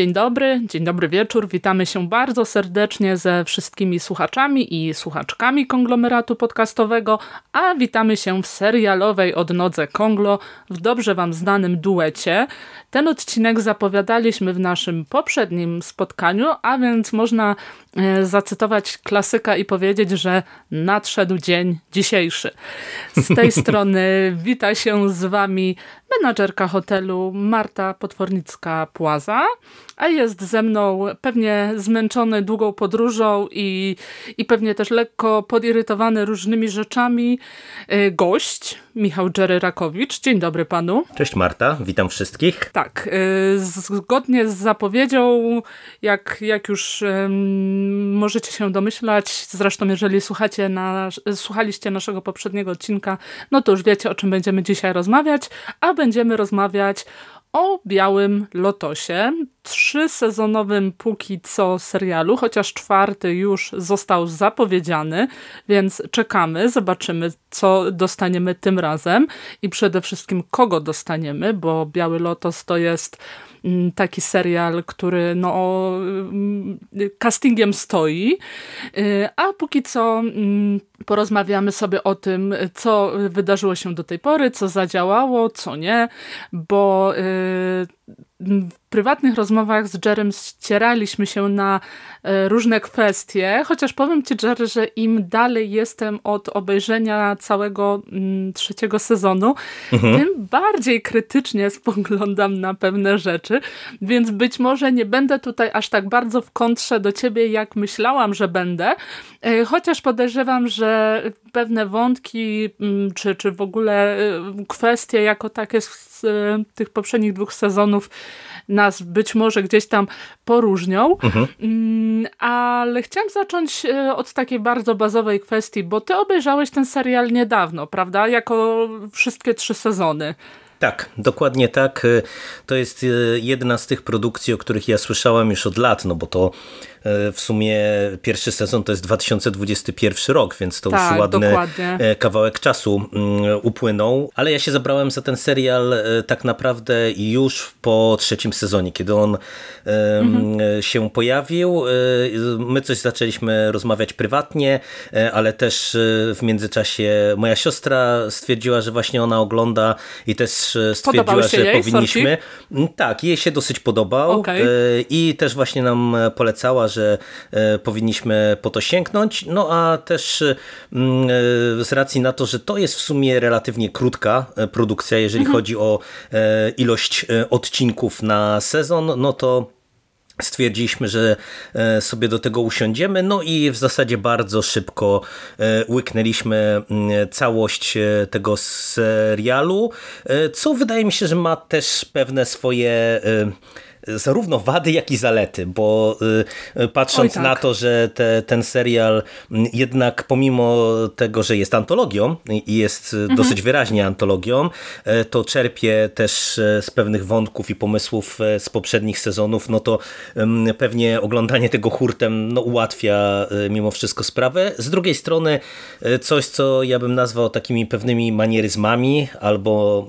Dzień dobry, dzień dobry wieczór. Witamy się bardzo serdecznie ze wszystkimi słuchaczami i słuchaczkami konglomeratu podcastowego, a witamy się w serialowej odnodze Konglo w dobrze wam znanym duecie. Ten odcinek zapowiadaliśmy w naszym poprzednim spotkaniu, a więc można e, zacytować klasyka i powiedzieć, że nadszedł dzień dzisiejszy. Z tej strony wita się z wami menadżerka hotelu Marta Potwornicka-Płaza, a jest ze mną pewnie zmęczony długą podróżą i, i pewnie też lekko podirytowany różnymi rzeczami e, gość, Michał Jerry Rakowicz. Dzień dobry panu. Cześć Marta, witam wszystkich. Tak, e, zgodnie z zapowiedzią, jak, jak już możecie się domyślać, zresztą jeżeli słuchacie na, słuchaliście naszego poprzedniego odcinka, no to już wiecie o czym będziemy dzisiaj rozmawiać, a będziemy rozmawiać o Białym Lotosie, trzysezonowym póki co serialu, chociaż czwarty już został zapowiedziany, więc czekamy, zobaczymy co dostaniemy tym razem i przede wszystkim kogo dostaniemy, bo Biały Lotos to jest taki serial, który no, mm, castingiem stoi, y, a póki co mm, porozmawiamy sobie o tym, co wydarzyło się do tej pory, co zadziałało, co nie, bo y, w prywatnych rozmowach z Jerem ścieraliśmy się na e, różne kwestie, chociaż powiem ci Jerry, że im dalej jestem od obejrzenia całego mm, trzeciego sezonu, mhm. tym bardziej krytycznie spoglądam na pewne rzeczy, więc być może nie będę tutaj aż tak bardzo w kontrze do ciebie, jak myślałam, że będę, e, chociaż podejrzewam, że pewne wątki, mm, czy, czy w ogóle e, kwestie jako takie z tych poprzednich dwóch sezonów nas być może gdzieś tam poróżnią. Mhm. Mm, ale chciałam zacząć e, od takiej bardzo bazowej kwestii, bo ty obejrzałeś ten serial niedawno, prawda? Jako wszystkie trzy sezony. Tak, dokładnie tak. To jest jedna z tych produkcji, o których ja słyszałem już od lat, no bo to w sumie pierwszy sezon to jest 2021 rok, więc to tak, już ładny dokładnie. E, kawałek czasu mm, upłynął. Ale ja się zabrałem za ten serial e, tak naprawdę już po trzecim sezonie, kiedy on mhm. się pojawił. My coś zaczęliśmy rozmawiać prywatnie, ale też w międzyczasie moja siostra stwierdziła, że właśnie ona ogląda i też stwierdziła, że powinniśmy. Sorki? Tak, jej się dosyć podobał okay. i też właśnie nam polecała, że e, powinniśmy po to sięgnąć. No a też mm, e, z racji na to, że to jest w sumie relatywnie krótka e, produkcja, jeżeli mhm. chodzi o ilość odcinków na sezon, no to stwierdziliśmy, że sobie do tego usiądziemy, no i w zasadzie bardzo szybko łyknęliśmy mm, całość tego serialu, co wydaje mi się, że ma też pewne swoje zarówno wady, jak i zalety, bo y, patrząc tak. na to, że te, ten serial jednak pomimo tego, że jest antologią i jest mhm. dosyć wyraźnie antologią, e, to czerpie też z pewnych wątków i pomysłów z poprzednich sezonów, no to pewnie oglądanie tego hurtem no, ułatwia mimo wszystko sprawę. Z drugiej strony coś, co ja bym nazwał takimi pewnymi manieryzmami albo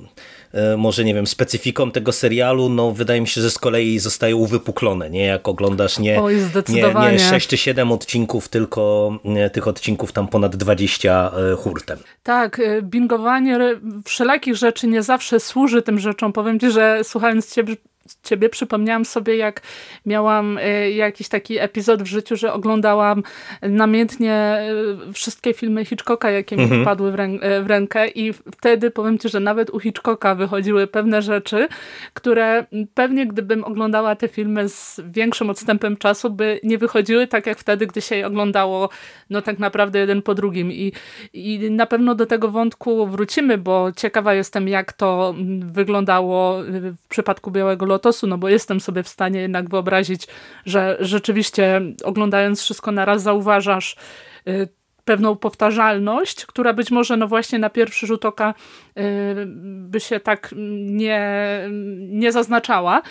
może nie wiem, specyfiką tego serialu, no wydaje mi się, że z kolei zostaje uwypuklone, nie? Jak oglądasz nie, Oj, nie, nie 6 czy 7 odcinków, tylko tych odcinków tam ponad 20 e, hurtem. Tak, e, bingowanie wszelakich rzeczy nie zawsze służy tym rzeczom. Powiem ci, że słuchając ciebie ciebie przypomniałam sobie, jak miałam e, jakiś taki epizod w życiu, że oglądałam namiętnie e, wszystkie filmy Hitchcocka, jakie mi mhm. wpadły w, rę e, w, rękę i wtedy powiem ci, że nawet u Hitchcocka wychodziły pewne rzeczy, które pewnie gdybym oglądała te filmy z większym odstępem czasu, by nie wychodziły tak jak wtedy, gdy się je oglądało no tak naprawdę jeden po drugim i, i na pewno do tego wątku wrócimy, bo ciekawa jestem, jak to wyglądało w przypadku Białego Lotosu, no bo jestem sobie w stanie jednak wyobrazić, że rzeczywiście oglądając wszystko na raz zauważasz y, pewną powtarzalność, która być może no właśnie na pierwszy rzut oka y, by się tak nie, nie zaznaczała.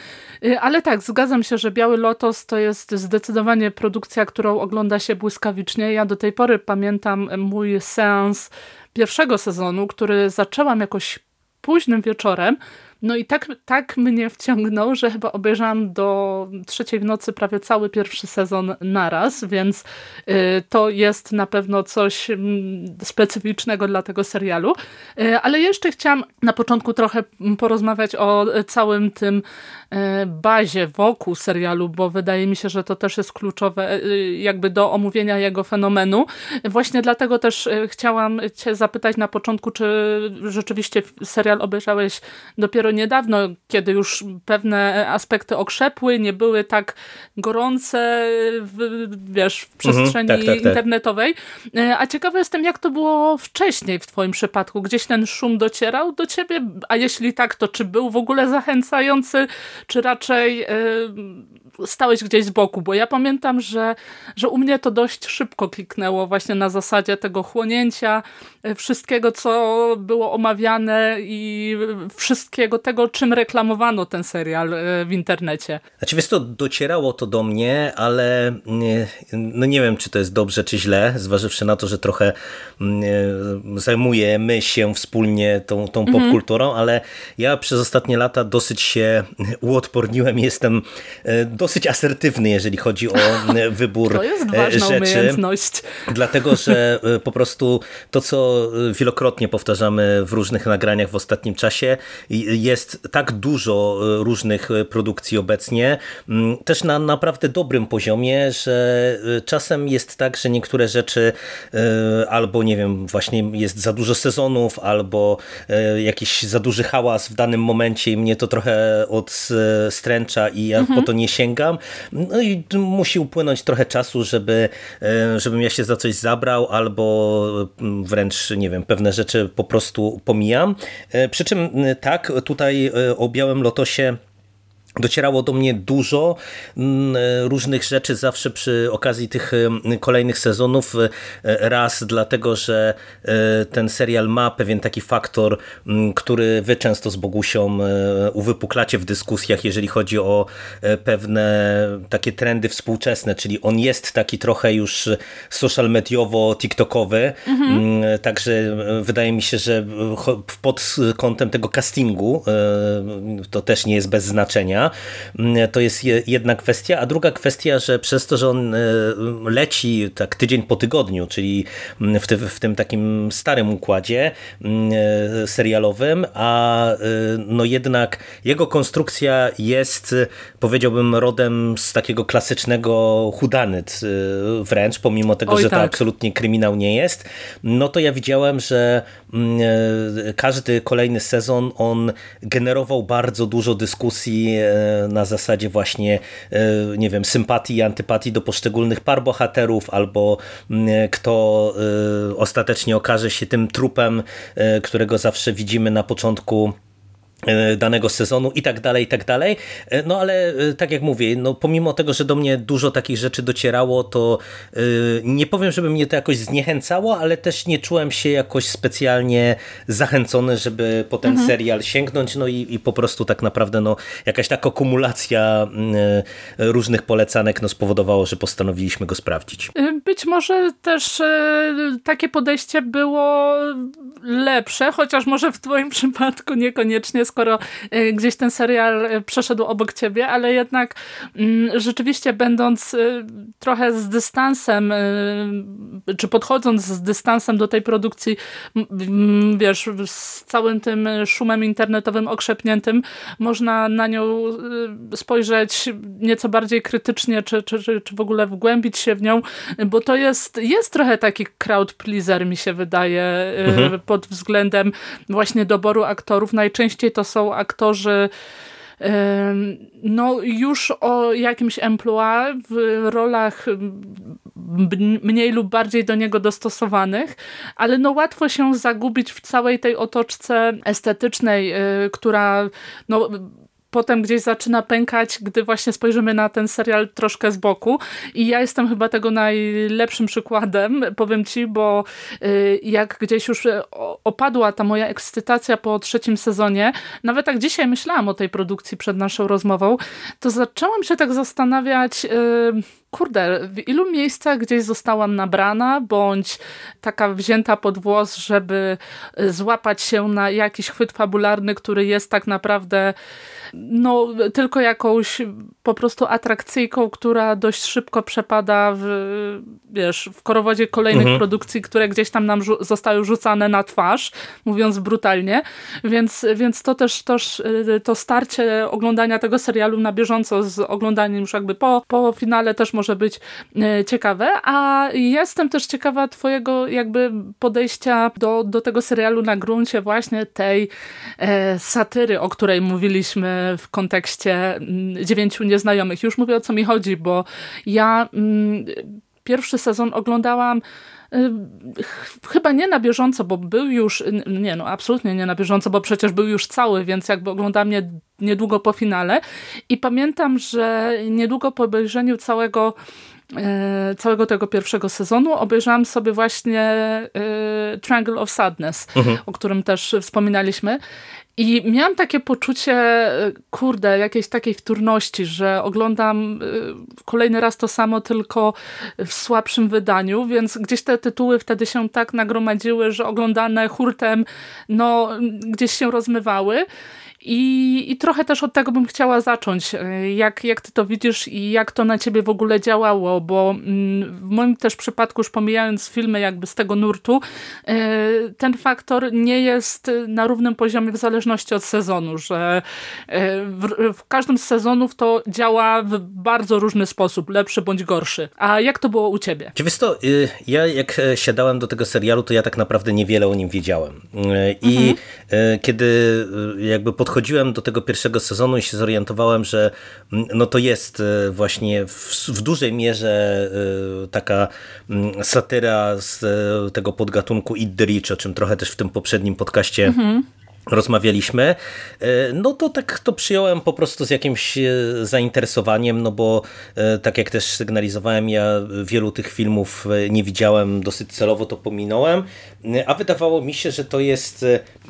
Y, ale tak, zgadzam się, że Biały Lotos to jest zdecydowanie produkcja, którą ogląda się błyskawicznie. Ja do tej pory pamiętam mój seans pierwszego sezonu, który zaczęłam jakoś późnym wieczorem, No i tak, tak mnie wciągnął, że chyba obejrzałam do trzeciej w nocy prawie cały pierwszy sezon naraz, więc y, to jest na pewno coś mm, specyficznego dla tego serialu. Y, ale jeszcze chciałam na początku trochę porozmawiać o całym tym y, bazie wokół serialu, bo wydaje mi się, że to też jest kluczowe jakby do omówienia jego fenomenu. Właśnie dlatego też chciałam cię zapytać na początku, czy rzeczywiście serial obejrzałeś dopiero niedawno, kiedy już pewne aspekty okrzepły, nie były tak gorące w, wiesz, w mhm, przestrzeni mhm, tak, tak, tak. internetowej. E, a ciekawa jestem, jak to było wcześniej w twoim przypadku? Gdzieś ten szum docierał do ciebie? A jeśli tak, to czy był w ogóle zachęcający, czy raczej yy, stałeś gdzieś z boku? Bo ja pamiętam, że, że u mnie to dość szybko kliknęło właśnie na zasadzie tego chłonięcia e, wszystkiego, co było omawiane i wszystkiego tego, czym reklamowano ten serial e, w internecie. Znaczy wiesz to docierało to do mnie, ale nie, no nie wiem, czy to jest dobrze, czy źle, zważywszy na to, że trochę mm, e, zajmujemy się wspólnie tą, tą mhm. popkulturą, ale ja przez ostatnie lata dosyć się uodporniłem, jestem e, dosyć asertywny, jeżeli chodzi o wybór to jest ważna rzeczy. Umiejętność. Dlatego, że po prostu to, co wielokrotnie powtarzamy w różnych nagraniach w ostatnim czasie, jest tak dużo e, różnych e, produkcji obecnie, też na naprawdę dobrym poziomie, że e, czasem jest tak, że niektóre rzeczy albo nie wiem, właśnie jest za dużo sezonów, albo jakiś za duży hałas w danym momencie i mnie to trochę odstręcza i ja mhm. po to nie sięgam. No i musi upłynąć trochę czasu, żeby, żebym ja się za coś zabrał, albo wręcz, nie wiem, pewne rzeczy po prostu pomijam. Przy czym tak, tutaj e, o Białym Lotosie Docierało do mnie dużo mm, różnych rzeczy zawsze przy okazji tych mm, kolejnych sezonów. E, raz dlatego, że e, ten serial ma pewien taki faktor, mm, który wy często z Bogusią e, uwypuklacie w dyskusjach, jeżeli chodzi o pewne takie trendy współczesne, czyli on jest taki trochę już social mediowo tiktokowy, mhm. także wydaje mi się, że pod kątem tego castingu to też nie jest bez znaczenia. Mm, to jest jedna kwestia, a druga kwestia, że przez to, że on e, leci tak tydzień po tygodniu, czyli w, ty, w tym takim starym układzie mm, e, serialowym, a e, no jednak jego konstrukcja jest, powiedziałbym, rodem z takiego klasycznego hudanyt wręcz, pomimo tego, Oj, że tak. to absolutnie kryminał nie jest, no to ja widziałem, że mm, każdy kolejny sezon on generował bardzo dużo dyskusji na zasadzie właśnie, e, nie wiem, sympatii i antypatii do poszczególnych par bohaterów, albo mm, kto e, ostatecznie okaże się tym trupem, e, którego zawsze widzimy na początku E, danego sezonu i tak dalej, i tak dalej. E, no ale e, tak jak mówię, no pomimo tego, że do mnie dużo takich rzeczy docierało, to nie powiem, żeby mnie to jakoś zniechęcało, ale też nie czułem się jakoś specjalnie zachęcony, żeby po ten mhm. serial sięgnąć, no i, i po prostu tak naprawdę no jakaś taka kumulacja różnych polecanek no spowodowało, że postanowiliśmy go sprawdzić. Być może też takie podejście było lepsze, chociaż może w twoim przypadku niekoniecznie skoro e, gdzieś ten serial e, przeszedł obok ciebie, ale jednak mm, rzeczywiście będąc e, trochę z dystansem, czy podchodząc z dystansem do tej produkcji, wiesz, z całym tym szumem internetowym okrzepniętym, można na nią spojrzeć nieco bardziej krytycznie, czy, czy, czy, czy w ogóle wgłębić się w nią, bo to jest, jest trochę taki crowd pleaser, mi się wydaje, mhm. pod względem właśnie doboru aktorów. Najczęściej to to są aktorzy no już o jakimś emploi w rolach mniej lub bardziej do niego dostosowanych, ale no łatwo się zagubić w całej tej otoczce estetycznej, y, która no potem gdzieś zaczyna pękać, gdy właśnie spojrzymy na ten serial troszkę z boku. I ja jestem chyba tego najlepszym przykładem, powiem ci, bo y, jak gdzieś już opadła ta moja ekscytacja po trzecim sezonie, nawet tak dzisiaj myślałam o tej produkcji przed naszą rozmową, to zaczęłam się tak zastanawiać, y, kurde, w ilu miejscach gdzieś zostałam nabrana, bądź taka wzięta pod włos, żeby złapać się na jakiś chwyt fabularny, który jest tak naprawdę no, tylko jakąś po prostu atrakcyjką, która dość szybko przepada w, wiesz, w korowodzie kolejnych mhm. produkcji, które gdzieś tam nam zostały rzucane na twarz, mówiąc brutalnie, więc, więc to też, też to starcie oglądania tego serialu na bieżąco z oglądaniem już jakby po, po finale też może być e, ciekawe, a jestem też ciekawa twojego jakby podejścia do, do tego serialu na gruncie właśnie tej e, satyry, o której mówiliśmy w kontekście mm, dziewięciu nieznajomych. Już mówię o co mi chodzi, bo ja mm, pierwszy sezon oglądałam y, chyba nie na bieżąco, bo był już, nie no, absolutnie nie na bieżąco, bo przecież był już cały, więc jakby oglądałam nie, niedługo po finale i pamiętam, że niedługo po obejrzeniu całego E, całego tego pierwszego sezonu obejrzałam sobie właśnie e, Triangle of Sadness, mhm. o którym też wspominaliśmy. I miałam takie poczucie, kurde, jakiejś takiej wtórności, że oglądam kolejny raz to samo, tylko w słabszym wydaniu, więc gdzieś te tytuły wtedy się tak nagromadziły, że oglądane hurtem, no, gdzieś się rozmywały. I, I trochę też od tego bym chciała zacząć. E, jak, jak ty to widzisz i jak to na ciebie w ogóle działało, bo mm, w moim też przypadku, już pomijając filmy jakby z tego nurtu, e, ten faktor nie jest na równym poziomie w zależności od sezonu, że e, w, w każdym z sezonów to działa w bardzo różny sposób, lepszy bądź gorszy. A jak to było u ciebie? Wiesz to, y, ja jak siadałem do tego serialu, to ja tak naprawdę niewiele o nim wiedziałem. I mhm. kiedy jakby pod podchodziłem do tego pierwszego sezonu i się zorientowałem, że mm, no to jest e, właśnie w, w dużej mierze e, taka mm, satyra z e, tego podgatunku Eat o czym trochę też w tym poprzednim podcaście mhm rozmawialiśmy, e, no to tak to przyjąłem po prostu z jakimś e, zainteresowaniem, no bo e, tak jak też sygnalizowałem, ja wielu tych filmów nie widziałem, dosyć celowo to pominąłem, a wydawało mi się, że to jest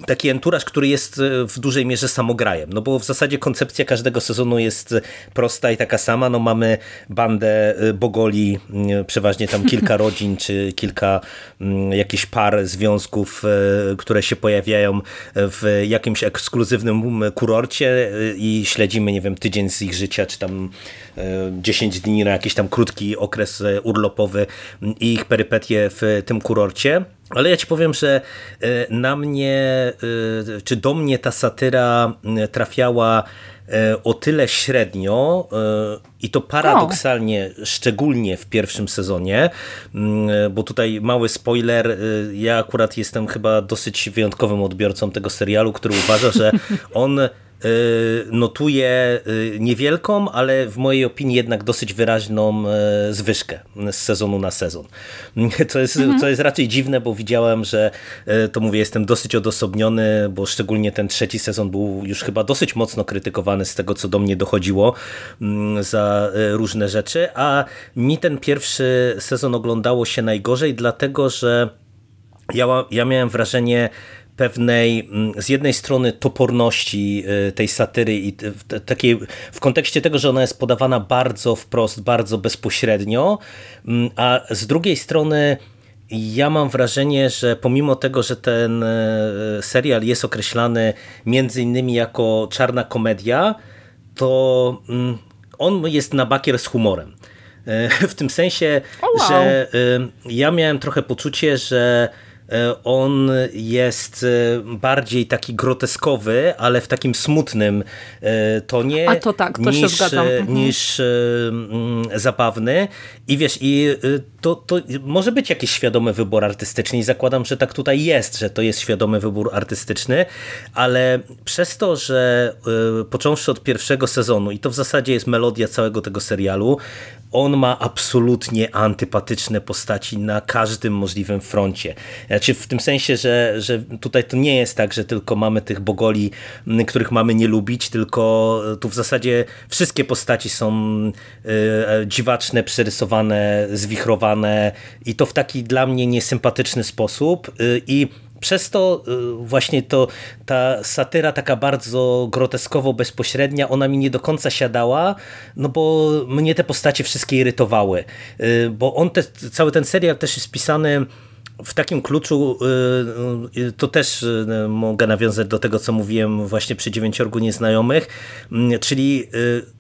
taki enturaż, który jest w dużej mierze samograjem, no bo w zasadzie koncepcja każdego sezonu jest prosta i taka sama, no mamy bandę bogoli, przeważnie tam kilka rodzin, czy kilka jakichś par związków, które się pojawiają w w jakimś ekskluzywnym kurorcie y, i śledzimy, nie wiem, tydzień z ich życia, czy tam 10 y, dni na jakiś tam krótki okres y, urlopowy i ich perypetie w tym kurorcie. Ale ja ci powiem, że na mnie, czy do mnie ta satyra trafiała o tyle średnio i to paradoksalnie, szczególnie w pierwszym sezonie, mm, bo tutaj mały spoiler, ja akurat jestem chyba dosyć wyjątkowym odbiorcą tego serialu, który uważa, że on notuje y, niewielką, ale w mojej opinii jednak dosyć wyraźną y, zwyżkę z sezonu na sezon. To jest, mhm. to jest raczej dziwne, bo widziałem, że to mówię, jestem dosyć odosobniony, bo szczególnie ten trzeci sezon był już chyba dosyć mocno krytykowany z tego, co do mnie dochodziło mm, za różne rzeczy, a mi ten pierwszy sezon oglądało się najgorzej, dlatego że ja, ja miałem wrażenie, pewnej mm, z jednej strony toporności y, tej satyry i takiej w kontekście tego, że ona jest podawana bardzo wprost, bardzo bezpośrednio, mm, a z drugiej strony ja mam wrażenie, że pomimo tego, że ten y, serial jest określany między innymi jako czarna komedia, to mm, on jest na bakier z humorem. Y, w tym sensie, oh wow. że ja miałem trochę poczucie, że E, on jest e, bardziej taki groteskowy, ale w takim smutnym e, tonie A to tak, to niż, mhm. niż mm, zabawny. I wiesz, i to, to może być jakiś świadomy wybór artystyczny i zakładam, że tak tutaj jest, że to jest świadomy wybór artystyczny, ale przez to, że począwszy od pierwszego sezonu i to w zasadzie jest melodia całego tego serialu, on ma absolutnie antypatyczne postaci na każdym możliwym froncie. Znaczy w tym sensie, że, że tutaj to nie jest tak, że tylko mamy tych bogoli, których mamy nie lubić, tylko tu w zasadzie wszystkie postaci są dziwaczne, przerysowane, zwichrowane i to w taki dla mnie niesympatyczny sposób i przez to właśnie to ta satyra taka bardzo groteskowo bezpośrednia, ona mi nie do końca siadała, no bo mnie te postacie wszystkie irytowały, bo on te, cały ten serial też jest pisany w takim kluczu y, to też mogę nawiązać do tego, co mówiłem właśnie przy dziewięciorgu nieznajomych, mm, czyli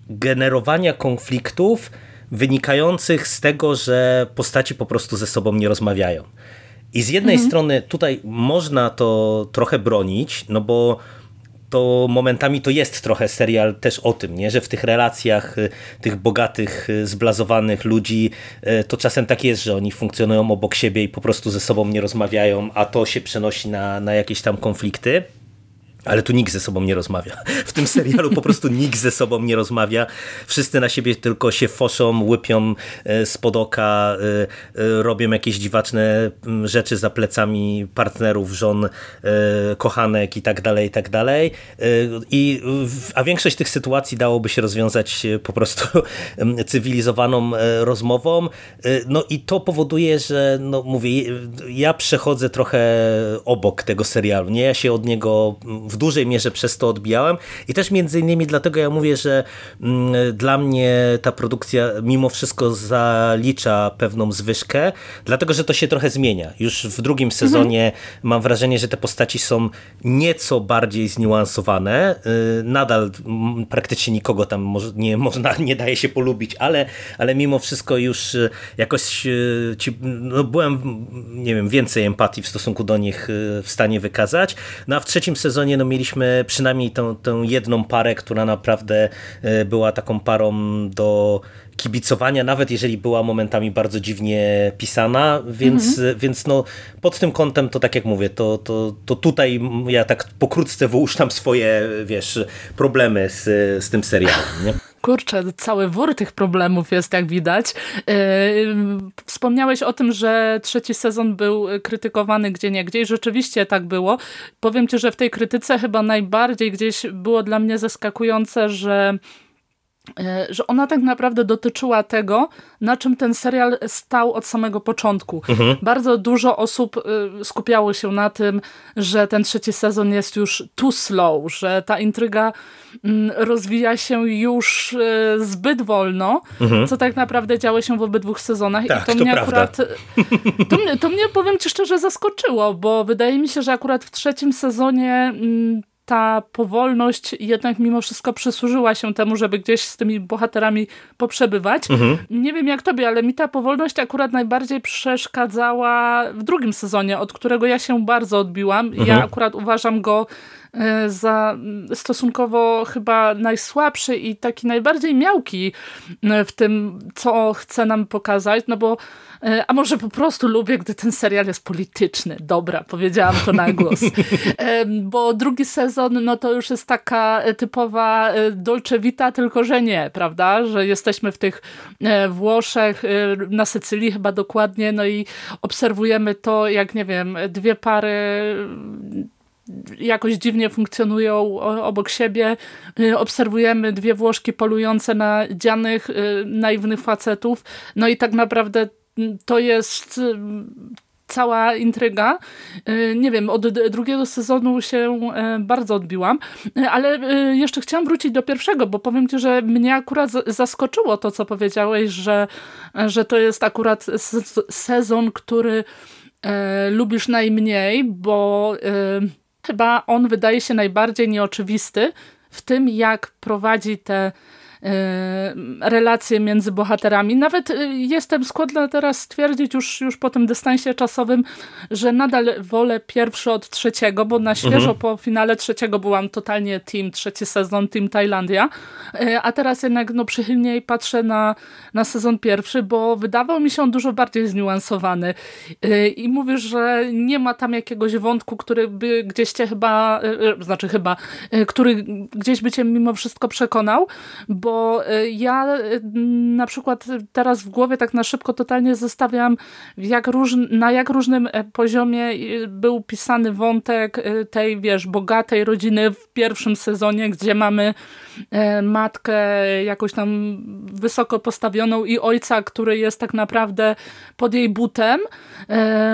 generowania konfliktów wynikających z tego, że postaci po prostu ze sobą nie rozmawiają. I z jednej mhm. strony tutaj można to trochę bronić, no bo to momentami to jest trochę serial też o tym, nie? że w tych relacjach y, tych bogatych, y, zblazowanych ludzi y, to czasem tak jest, że oni funkcjonują obok siebie i po prostu ze sobą nie rozmawiają, a to się przenosi na, na jakieś tam konflikty. Ale tu nikt ze sobą nie rozmawia. W tym serialu po prostu nikt ze sobą nie rozmawia. Wszyscy na siebie tylko się foszą, łypią e, spod oka, e, e, robią jakieś dziwaczne rzeczy za plecami partnerów, żon, kochanek i tak dalej, i tak dalej. I, a większość tych sytuacji dałoby się rozwiązać po prostu cywilizowaną rozmową. No i to powoduje, że no mówię, ja przechodzę trochę obok tego serialu. Nie, ja się od niego w dużej mierze przez to odbijałem i też między innymi dlatego ja mówię, że mm, dla mnie ta produkcja mimo wszystko zalicza pewną zwyżkę, dlatego że to się trochę zmienia. Już w drugim sezonie mhm. mam wrażenie, że te postaci są nieco bardziej zniuansowane. Y, nadal praktycznie nikogo tam nie, można, nie daje się polubić, ale, ale mimo wszystko już y, jakoś y, ci, no byłem, nie wiem, więcej empatii w stosunku do nich w stanie wykazać. No a w trzecim sezonie no mieliśmy przynajmniej tą, tą jedną parę, która naprawdę e, była taką parą do kibicowania, nawet jeżeli była momentami bardzo dziwnie pisana, więc, mhm. więc no, pod tym kątem to tak jak mówię, to, to, to tutaj ja tak pokrótce wyłuszczam swoje, wiesz, problemy z, z tym serialem. Nie? Kurczę, cały wór tych problemów jest, jak widać. Yy, wspomniałeś o tym, że trzeci sezon był krytykowany gdzie nie i rzeczywiście tak było. Powiem ci, że w tej krytyce chyba najbardziej gdzieś było dla mnie zaskakujące, że E, że ona tak naprawdę dotyczyła tego, na czym ten serial stał od samego początku. Mhm. Bardzo dużo osób e, skupiało się na tym, że ten trzeci sezon jest już too slow, że ta intryga mm, rozwija się już e, zbyt wolno, mhm. co tak naprawdę działo się w obydwu sezonach. Tak, I to, to mnie prawda. akurat. To mnie, to mnie, powiem ci szczerze, zaskoczyło, bo wydaje mi się, że akurat w trzecim sezonie mm, ta powolność jednak mimo wszystko przysłużyła się temu, żeby gdzieś z tymi bohaterami poprzebywać. Mhm. Nie wiem jak tobie, ale mi ta powolność akurat najbardziej przeszkadzała w drugim sezonie, od którego ja się bardzo odbiłam. Mhm. Ja akurat uważam go za stosunkowo chyba najsłabszy i taki najbardziej miałki e, w tym, co chce nam pokazać, no bo E, a może po prostu lubię, gdy ten serial jest polityczny. Dobra, powiedziałam to na głos. E, bo drugi sezon, no to już jest taka typowa e, Dolce Vita, tylko że nie, prawda? Że jesteśmy w tych Włoszech, na Sycylii chyba dokładnie, no i obserwujemy to, jak nie wiem, dwie pary jakoś dziwnie funkcjonują obok siebie. Obserwujemy dwie Włoszki polujące na dzianych, naiwnych facetów. No i tak naprawdę to jest y, cała intryga. Y, nie wiem, od drugiego sezonu się e, bardzo odbiłam, y, ale jeszcze chciałam wrócić do pierwszego, bo powiem ci, że mnie akurat zaskoczyło to, co powiedziałeś, że, że to jest akurat sezon, który e, lubisz najmniej, bo chyba on wydaje się najbardziej nieoczywisty w tym, jak prowadzi te relacje między bohaterami. Nawet e, jestem skłonna teraz stwierdzić już, już po tym dystansie czasowym, że nadal wolę pierwszy od trzeciego, bo na świeżo mhm. po finale trzeciego byłam totalnie team, trzeci sezon, team Tajlandia, e, a teraz jednak no, przychylniej patrzę na, na sezon pierwszy, bo wydawał mi się on dużo bardziej zniuansowany i mówisz, że nie ma tam jakiegoś wątku, który by gdzieś cię chyba, znaczy chyba, który gdzieś by cię mimo wszystko przekonał, bo bo ja na przykład teraz w głowie tak na szybko totalnie zestawiam jak róż, na jak różnym poziomie był pisany wątek tej, wiesz, bogatej rodziny w pierwszym sezonie, gdzie mamy matkę jakoś tam wysoko postawioną i ojca, który jest tak naprawdę pod jej butem.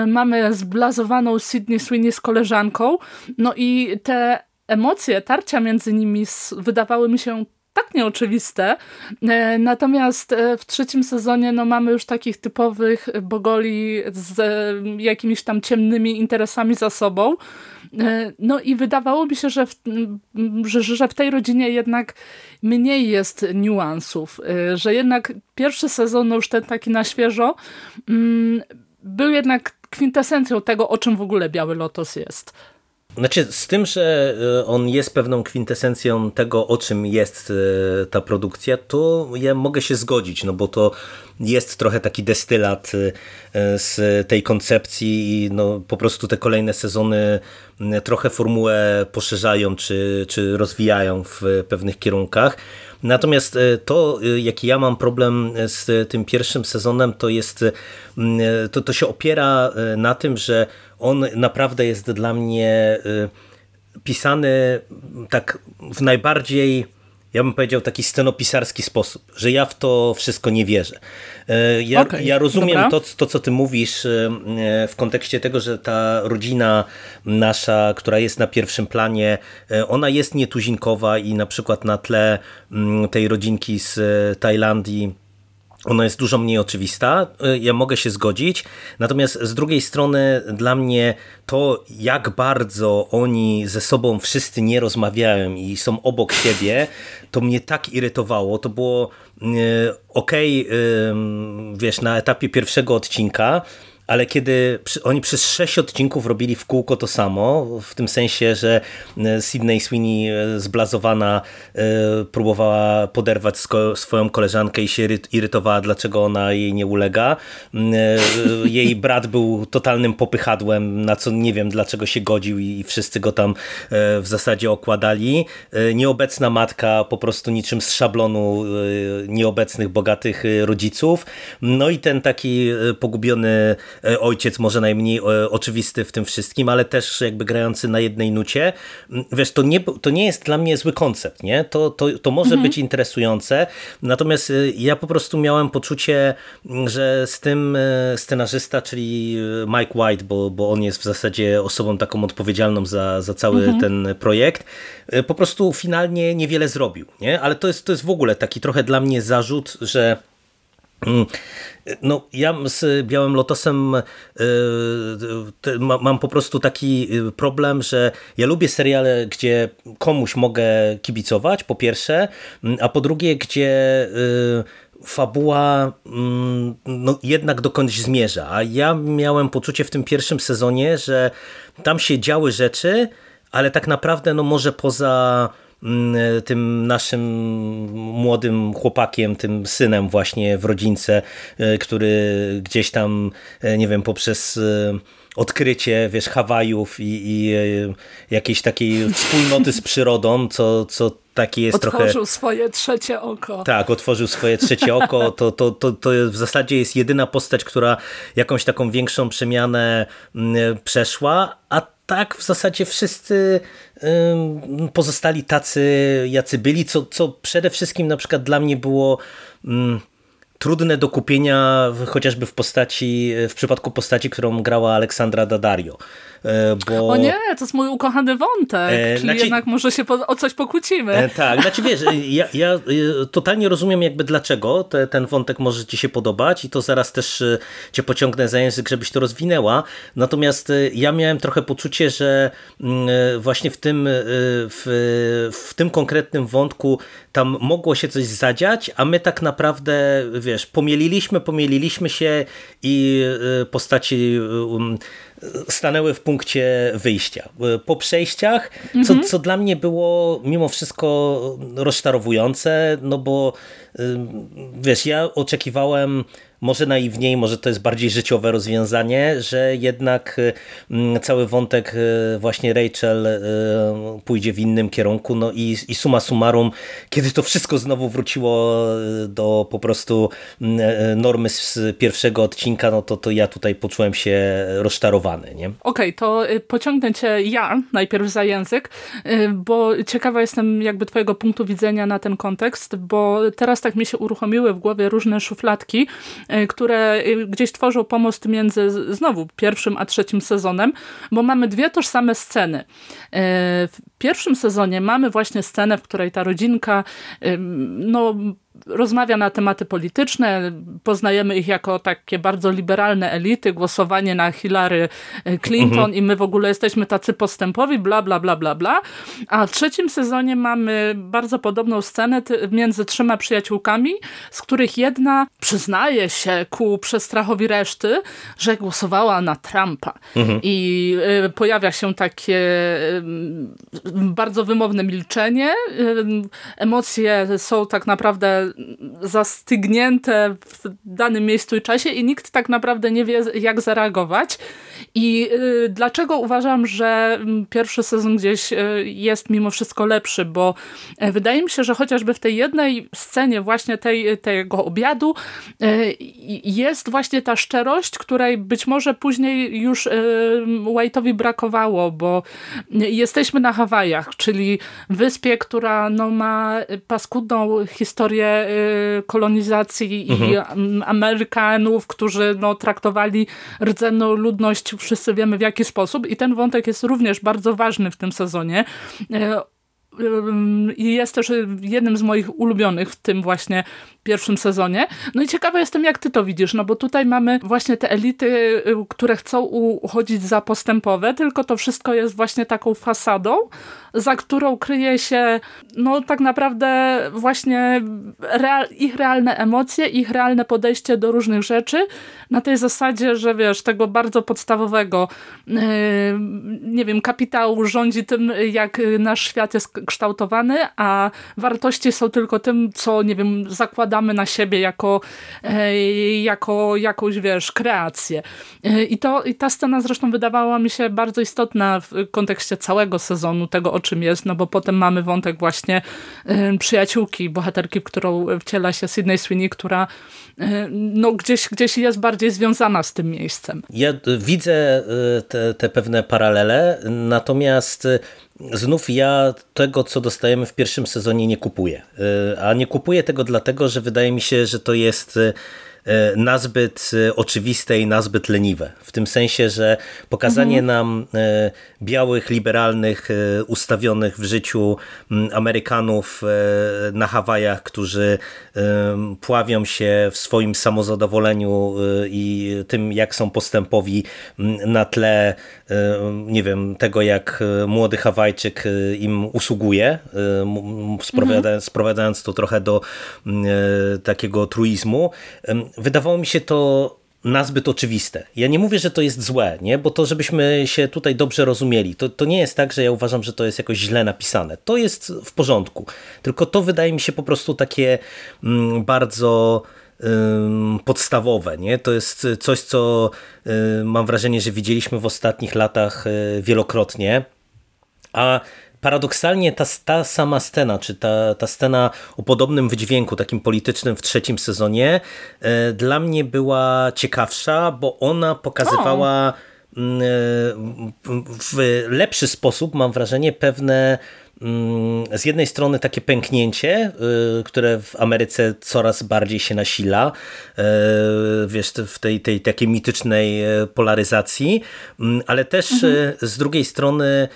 Mamy zblazowaną Sydney Sweeney z koleżanką. No i te emocje, tarcia między nimi wydawały mi się tak nieoczywiste. E, natomiast e, w trzecim sezonie no, mamy już takich typowych bogoli z e, jakimiś tam ciemnymi interesami za sobą. No i wydawało mi się, że w, że, że w tej rodzinie jednak mniej jest niuansów, że jednak pierwszy sezon, no już ten taki na świeżo, mm, był jednak kwintesencją tego, o czym w ogóle Biały Lotos jest. Znaczy, z tym, że e, on jest pewną kwintesencją tego, o czym jest e, ta produkcja, to ja mogę się zgodzić, no bo to jest trochę taki destylat e, z tej koncepcji i no, po prostu te kolejne sezony trochę formułę poszerzają czy, czy rozwijają w pewnych kierunkach. Natomiast to, jaki ja mam problem z tym pierwszym sezonem, to jest, to, to się opiera na tym, że on naprawdę jest dla mnie y, pisany tak w najbardziej, ja bym powiedział, taki scenopisarski sposób, że ja w to wszystko nie wierzę. Y, ja, okay, ja rozumiem to, to, co ty mówisz y, w kontekście tego, że ta rodzina nasza, która jest na pierwszym planie, ona jest nietuzinkowa i na przykład na tle mm, tej rodzinki z Tajlandii ona jest dużo mniej oczywista, y, ja mogę się zgodzić, natomiast z drugiej strony dla mnie to, jak bardzo oni ze sobą wszyscy nie rozmawiają i są obok siebie, to mnie tak irytowało. To było y, ok, wiesz, na etapie pierwszego odcinka, ale kiedy oni przez sześć odcinków robili w kółko to samo, w tym sensie, że e, Sydney Sweeney e, zblazowana e, próbowała poderwać swoją koleżankę i się irytowała, dlaczego ona jej nie ulega. Jej brat był totalnym popychadłem, na co nie wiem dlaczego się godził i wszyscy go tam w zasadzie okładali. Nieobecna matka po prostu niczym z szablonu nieobecnych, bogatych rodziców. No i ten taki pogubiony ojciec może najmniej e, oczywisty w tym wszystkim, ale też jakby grający na jednej nucie. Mm, wiesz, to nie, to nie jest dla mnie zły koncept, nie? To, to, to może mhm. być interesujące, natomiast e, ja po prostu miałem poczucie, mm, że z tym scenarzysta, czyli Mike White, bo, bo on jest w zasadzie osobą taką odpowiedzialną za, za cały mhm. ten projekt, po prostu finalnie niewiele zrobił, nie? Ale to jest, to jest w ogóle taki trochę dla mnie zarzut, że no, ja z Białym Lotosem y, mam po prostu taki y, problem, że ja lubię seriale, gdzie komuś mogę kibicować, po pierwsze, mm, a po drugie, gdzie y, fabuła mm, no, jednak dokądś zmierza. A ja miałem poczucie w tym pierwszym sezonie, że tam się działy rzeczy, ale tak naprawdę no może poza Mm, tym naszym młodym chłopakiem, tym synem właśnie w rodzince, e, który gdzieś tam, e, nie wiem, poprzez e, odkrycie, wiesz, Hawajów i, i jakiejś takiej wspólnoty z przyrodą, co, co taki jest otworzył trochę... Otworzył swoje trzecie oko. Tak, otworzył swoje trzecie oko. To, to, to, to w zasadzie jest jedyna postać, która jakąś taką większą przemianę mm, przeszła, a tak w zasadzie wszyscy pozostali tacy, jacy byli, co, co przede wszystkim na przykład dla mnie było trudne do kupienia chociażby w postaci, w przypadku postaci, którą grała Aleksandra Daddario. E, bo... O nie, to jest mój ukochany wątek, e, czyli znaczy... jednak może się po, o coś pokłócimy. E, tak, znaczy wiesz, ja, ja e, totalnie rozumiem jakby dlaczego te, ten wątek może ci się podobać i to zaraz też e, cię pociągnę za język, żebyś to rozwinęła. Natomiast ja miałem trochę poczucie, że mm, właśnie w tym, w, w tym konkretnym wątku tam mogło się coś zadziać, a my tak naprawdę, wiesz, pomieliliśmy, pomieliliśmy się i postaci um, stanęły w punkcie wyjścia. Po przejściach, co, mhm. co dla mnie było mimo wszystko rozczarowujące, no bo wiesz, ja oczekiwałem może naiwniej, może to jest bardziej życiowe rozwiązanie, że jednak mm, cały wątek y, właśnie Rachel y, pójdzie w innym kierunku, no i, i suma summarum, kiedy to wszystko znowu wróciło y, do po prostu mm, normy z pierwszego odcinka, no to, to ja tutaj poczułem się rozczarowany. Okej, okay, to pociągnę cię ja najpierw za język, bo ciekawa jestem jakby twojego punktu widzenia na ten kontekst, bo teraz tak mi się uruchomiły w głowie różne szufladki, Y, które y, gdzieś tworzą pomost między znowu pierwszym a trzecim sezonem, bo mamy dwie tożsame sceny. Y, w pierwszym sezonie mamy właśnie scenę, w której ta rodzinka no rozmawia na tematy polityczne, poznajemy ich jako takie bardzo liberalne elity, głosowanie na Hillary e, Clinton mhm. i my w ogóle jesteśmy tacy postępowi, bla, bla, bla, bla, bla. A w trzecim sezonie mamy bardzo podobną scenę między trzema przyjaciółkami, z których jedna przyznaje się ku przestrachowi reszty, że głosowała na Trumpa. Mhm. I y, pojawia się takie y, bardzo wymowne milczenie. Emocje są tak naprawdę zastygnięte w danym miejscu i czasie i nikt tak naprawdę nie wie, jak zareagować. I y, dlaczego uważam, że pierwszy sezon gdzieś y, jest mimo wszystko lepszy, bo y, wydaje mi się, że chociażby w tej jednej scenie właśnie tej, tego obiadu jest właśnie ta szczerość, której być może później już White'owi brakowało, bo jesteśmy na Hawajach, czyli wyspie, która no, ma paskudną historię kolonizacji mhm. i Amerykanów, którzy no, traktowali rdzenną ludność, wszyscy wiemy w jaki sposób i ten wątek jest również bardzo ważny w tym sezonie e, i jest też jednym z moich ulubionych w tym właśnie pierwszym sezonie. No i ciekawa jestem, jak ty to widzisz, no bo tutaj mamy właśnie te elity, które chcą uchodzić za postępowe, tylko to wszystko jest właśnie taką fasadą, za którą kryje się no tak naprawdę właśnie real, ich realne emocje, ich realne podejście do różnych rzeczy, na tej zasadzie, że wiesz, tego bardzo podstawowego yy, nie wiem, kapitał rządzi tym, jak nasz świat jest kształtowany, a wartości są tylko tym, co, nie wiem, zakładamy na siebie jako, e, jako jakąś, wiesz, kreację. E, I, to, I ta scena zresztą wydawała mi się bardzo istotna w kontekście całego sezonu, tego o czym jest, no bo potem mamy wątek właśnie e, przyjaciółki, bohaterki, w którą wciela się Sydney Sweeney, która no, gdzieś, gdzieś jest bardziej związana z tym miejscem. Ja widzę te, te pewne paralele, natomiast znów ja tego, co dostajemy w pierwszym sezonie nie kupuję. Y, a nie kupuję tego dlatego, że wydaje mi się, że to jest y, nazbyt e, oczywiste i nazbyt leniwe. W tym sensie, że pokazanie mhm. nam e, białych, liberalnych, ustawionych w życiu Amerykanów na Hawajach, którzy pławią się w swoim samozadowoleniu i tym, jak są postępowi na tle, nie wiem, tego, jak młody Hawajczyk im usługuje, sprowadzając, mhm. sprowadzając to trochę do takiego truizmu, wydawało mi się to nazbyt oczywiste. Ja nie mówię, że to jest złe, nie? bo to, żebyśmy się tutaj dobrze rozumieli, to, to nie jest tak, że ja uważam, że to jest jakoś źle napisane. To jest w porządku. Tylko to wydaje mi się po prostu takie mm, bardzo podstawowe. Nie? To jest coś, co mam wrażenie, że widzieliśmy w ostatnich latach y, wielokrotnie. A paradoksalnie ta, ta sama scena, czy ta, ta scena o podobnym wydźwięku, takim politycznym w trzecim sezonie, e, dla mnie była ciekawsza, bo ona pokazywała mm, e, w lepszy sposób, mam wrażenie, pewne mm, z jednej strony takie pęknięcie, e, które w Ameryce coraz bardziej się nasila, wiesz, w tej, tej takiej mitycznej polaryzacji, mm, ale też mhm. z drugiej strony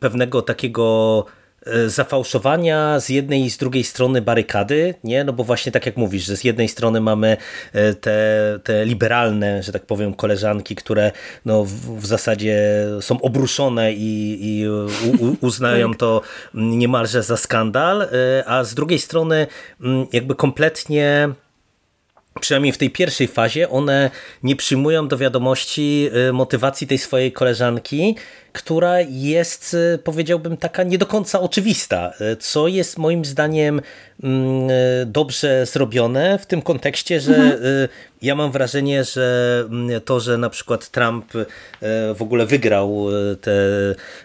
pewnego takiego e, zafałszowania z jednej i z drugiej strony barykady, nie? No bo właśnie tak jak mówisz, że z jednej strony mamy e, te, te liberalne, że tak powiem, koleżanki, które no w, w zasadzie są obruszone i, i u, uznają tak. to niemalże za skandal, e, a z drugiej strony jakby kompletnie przynajmniej w tej pierwszej fazie, one nie przyjmują do wiadomości y, motywacji tej swojej koleżanki, która jest, y, powiedziałbym, taka nie do końca oczywista, y, co jest moim zdaniem mm, dobrze zrobione w tym kontekście, że mhm. ja mam wrażenie, że mm, to, że na przykład Trump w ogóle wygrał te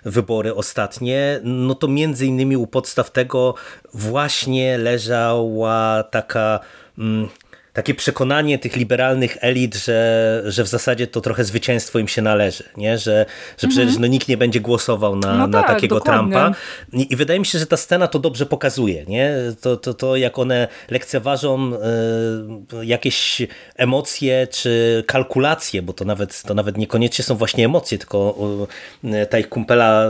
wybory ostatnie, no to między innymi u podstaw tego właśnie leżała taka mm, takie przekonanie tych liberalnych elit, że, że w zasadzie to trochę zwycięstwo im się należy, nie? że, że mhm. przecież no, nikt nie będzie głosował na, no na tak, takiego dokładnie. Trumpa. I, I, wydaje mi się, że ta scena to dobrze pokazuje. Nie? To, to, to jak one lekceważą y, jakieś emocje czy kalkulacje, bo to nawet, to nawet niekoniecznie są właśnie emocje, tylko y, ta ich kumpela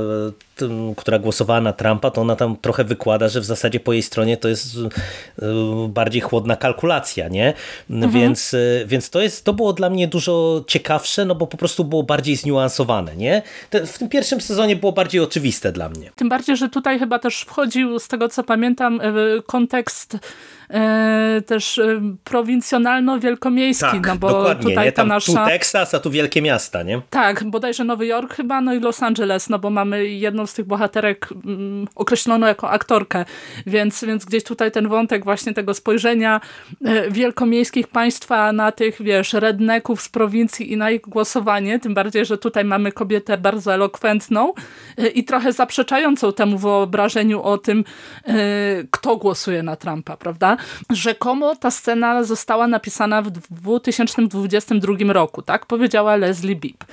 która głosowała na Trumpa, to ona tam trochę wykłada, że w zasadzie po jej stronie to jest e, bardziej chłodna kalkulacja, nie? Mhm. Więc, e, więc to, jest, to było dla mnie dużo ciekawsze, no bo po prostu było bardziej zniuansowane, nie? W tym pierwszym sezonie było bardziej oczywiste dla mnie. Tym bardziej, że tutaj chyba też wchodził, z tego co pamiętam, kontekst też e, prowincjonalno-wielkomiejski, tak, no bo dokładnie, tutaj nie? Tam ta nasza... Tu Teksas, a tu wielkie miasta, nie? Tak, bodajże Nowy Jork chyba, no i Los Angeles, no bo mamy jedną z tych bohaterek mm, określoną jako aktorkę, więc, więc gdzieś tutaj ten wątek właśnie tego spojrzenia e, wielkomiejskich państwa na tych, wiesz, redneków z prowincji i na ich głosowanie, tym bardziej, że tutaj mamy kobietę bardzo elokwentną e, i trochę zaprzeczającą temu wyobrażeniu o tym, e, kto głosuje na Trumpa, prawda? Rzekomo ta scena została napisana w 2022 roku, tak? Powiedziała Leslie Bibb.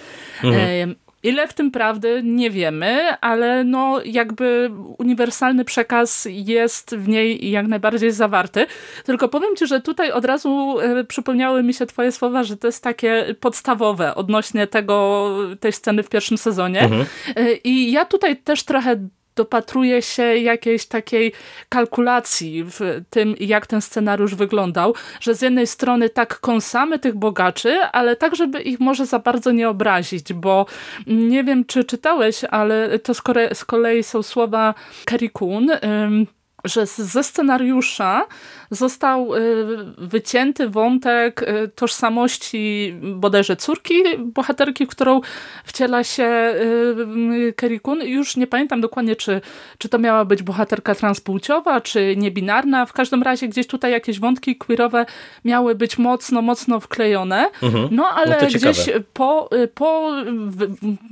Mhm. Ile w tym prawdy nie wiemy, ale no jakby uniwersalny przekaz jest w niej jak najbardziej zawarty. Tylko powiem ci, że tutaj od razu e, przypomniały mi się twoje słowa, że to jest takie podstawowe odnośnie tego, tej sceny w pierwszym sezonie. Mhm. E, I ja tutaj też trochę dopatruje się jakiejś takiej kalkulacji w tym, jak ten scenariusz wyglądał, że z jednej strony tak kąsamy tych bogaczy, ale tak, żeby ich może za bardzo nie obrazić, bo nie wiem, czy czytałeś, ale to z kolei są słowa Kerry Kuhn, że ze scenariusza został y, wycięty wątek y, tożsamości bodajże córki bohaterki, którą wciela się y, Kerry Kun. Już nie pamiętam dokładnie, czy, czy to miała być bohaterka transpłciowa, czy niebinarna. W każdym razie gdzieś tutaj jakieś wątki queerowe miały być mocno, mocno wklejone. Mhm. No ale no gdzieś po, po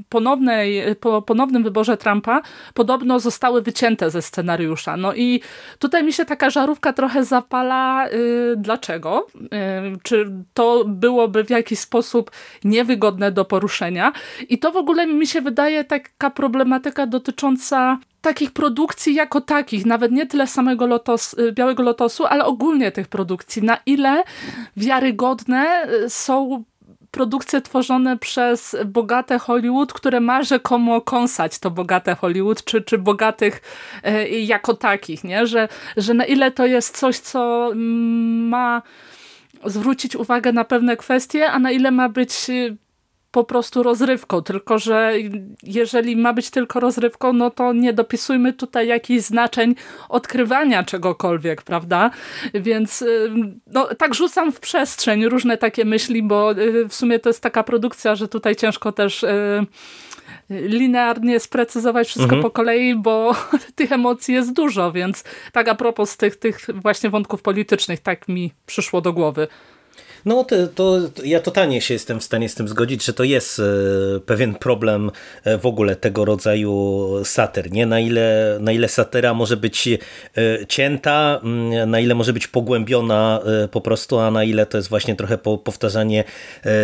ponownej, po ponownym wyborze Trumpa podobno zostały wycięte ze scenariusza. No i tutaj mi się taka żarówka trochę za zapala. Y, dlaczego? Y, czy to byłoby w jakiś sposób niewygodne do poruszenia? I to w ogóle mi się wydaje taka problematyka dotycząca takich produkcji jako takich, nawet nie tyle samego Lotos, y, Białego Lotosu, ale ogólnie tych produkcji. Na ile wiarygodne są produkcje tworzone przez bogate Hollywood, które ma rzekomo kąsać to bogate Hollywood, czy, czy bogatych e, jako takich, nie? Że, że na ile to jest coś, co ma zwrócić uwagę na pewne kwestie, a na ile ma być po prostu rozrywką, tylko że jeżeli ma być tylko rozrywką, no to nie dopisujmy tutaj jakichś znaczeń odkrywania czegokolwiek, prawda? Więc y, no, tak rzucam w przestrzeń różne takie myśli, bo y, w sumie to jest taka produkcja, że tutaj ciężko też y, linearnie sprecyzować wszystko mhm. po kolei, bo tych emocji jest dużo, więc tak a propos tych, tych właśnie wątków politycznych, tak mi przyszło do głowy. No to, to, ja totalnie się jestem w stanie z tym zgodzić, że to jest e, pewien problem e, w ogóle tego rodzaju satyr. Nie? Na, ile, na ile satyra może być e, cięta, mm, na ile może być pogłębiona po prostu, a na ile to jest właśnie trochę powtarzanie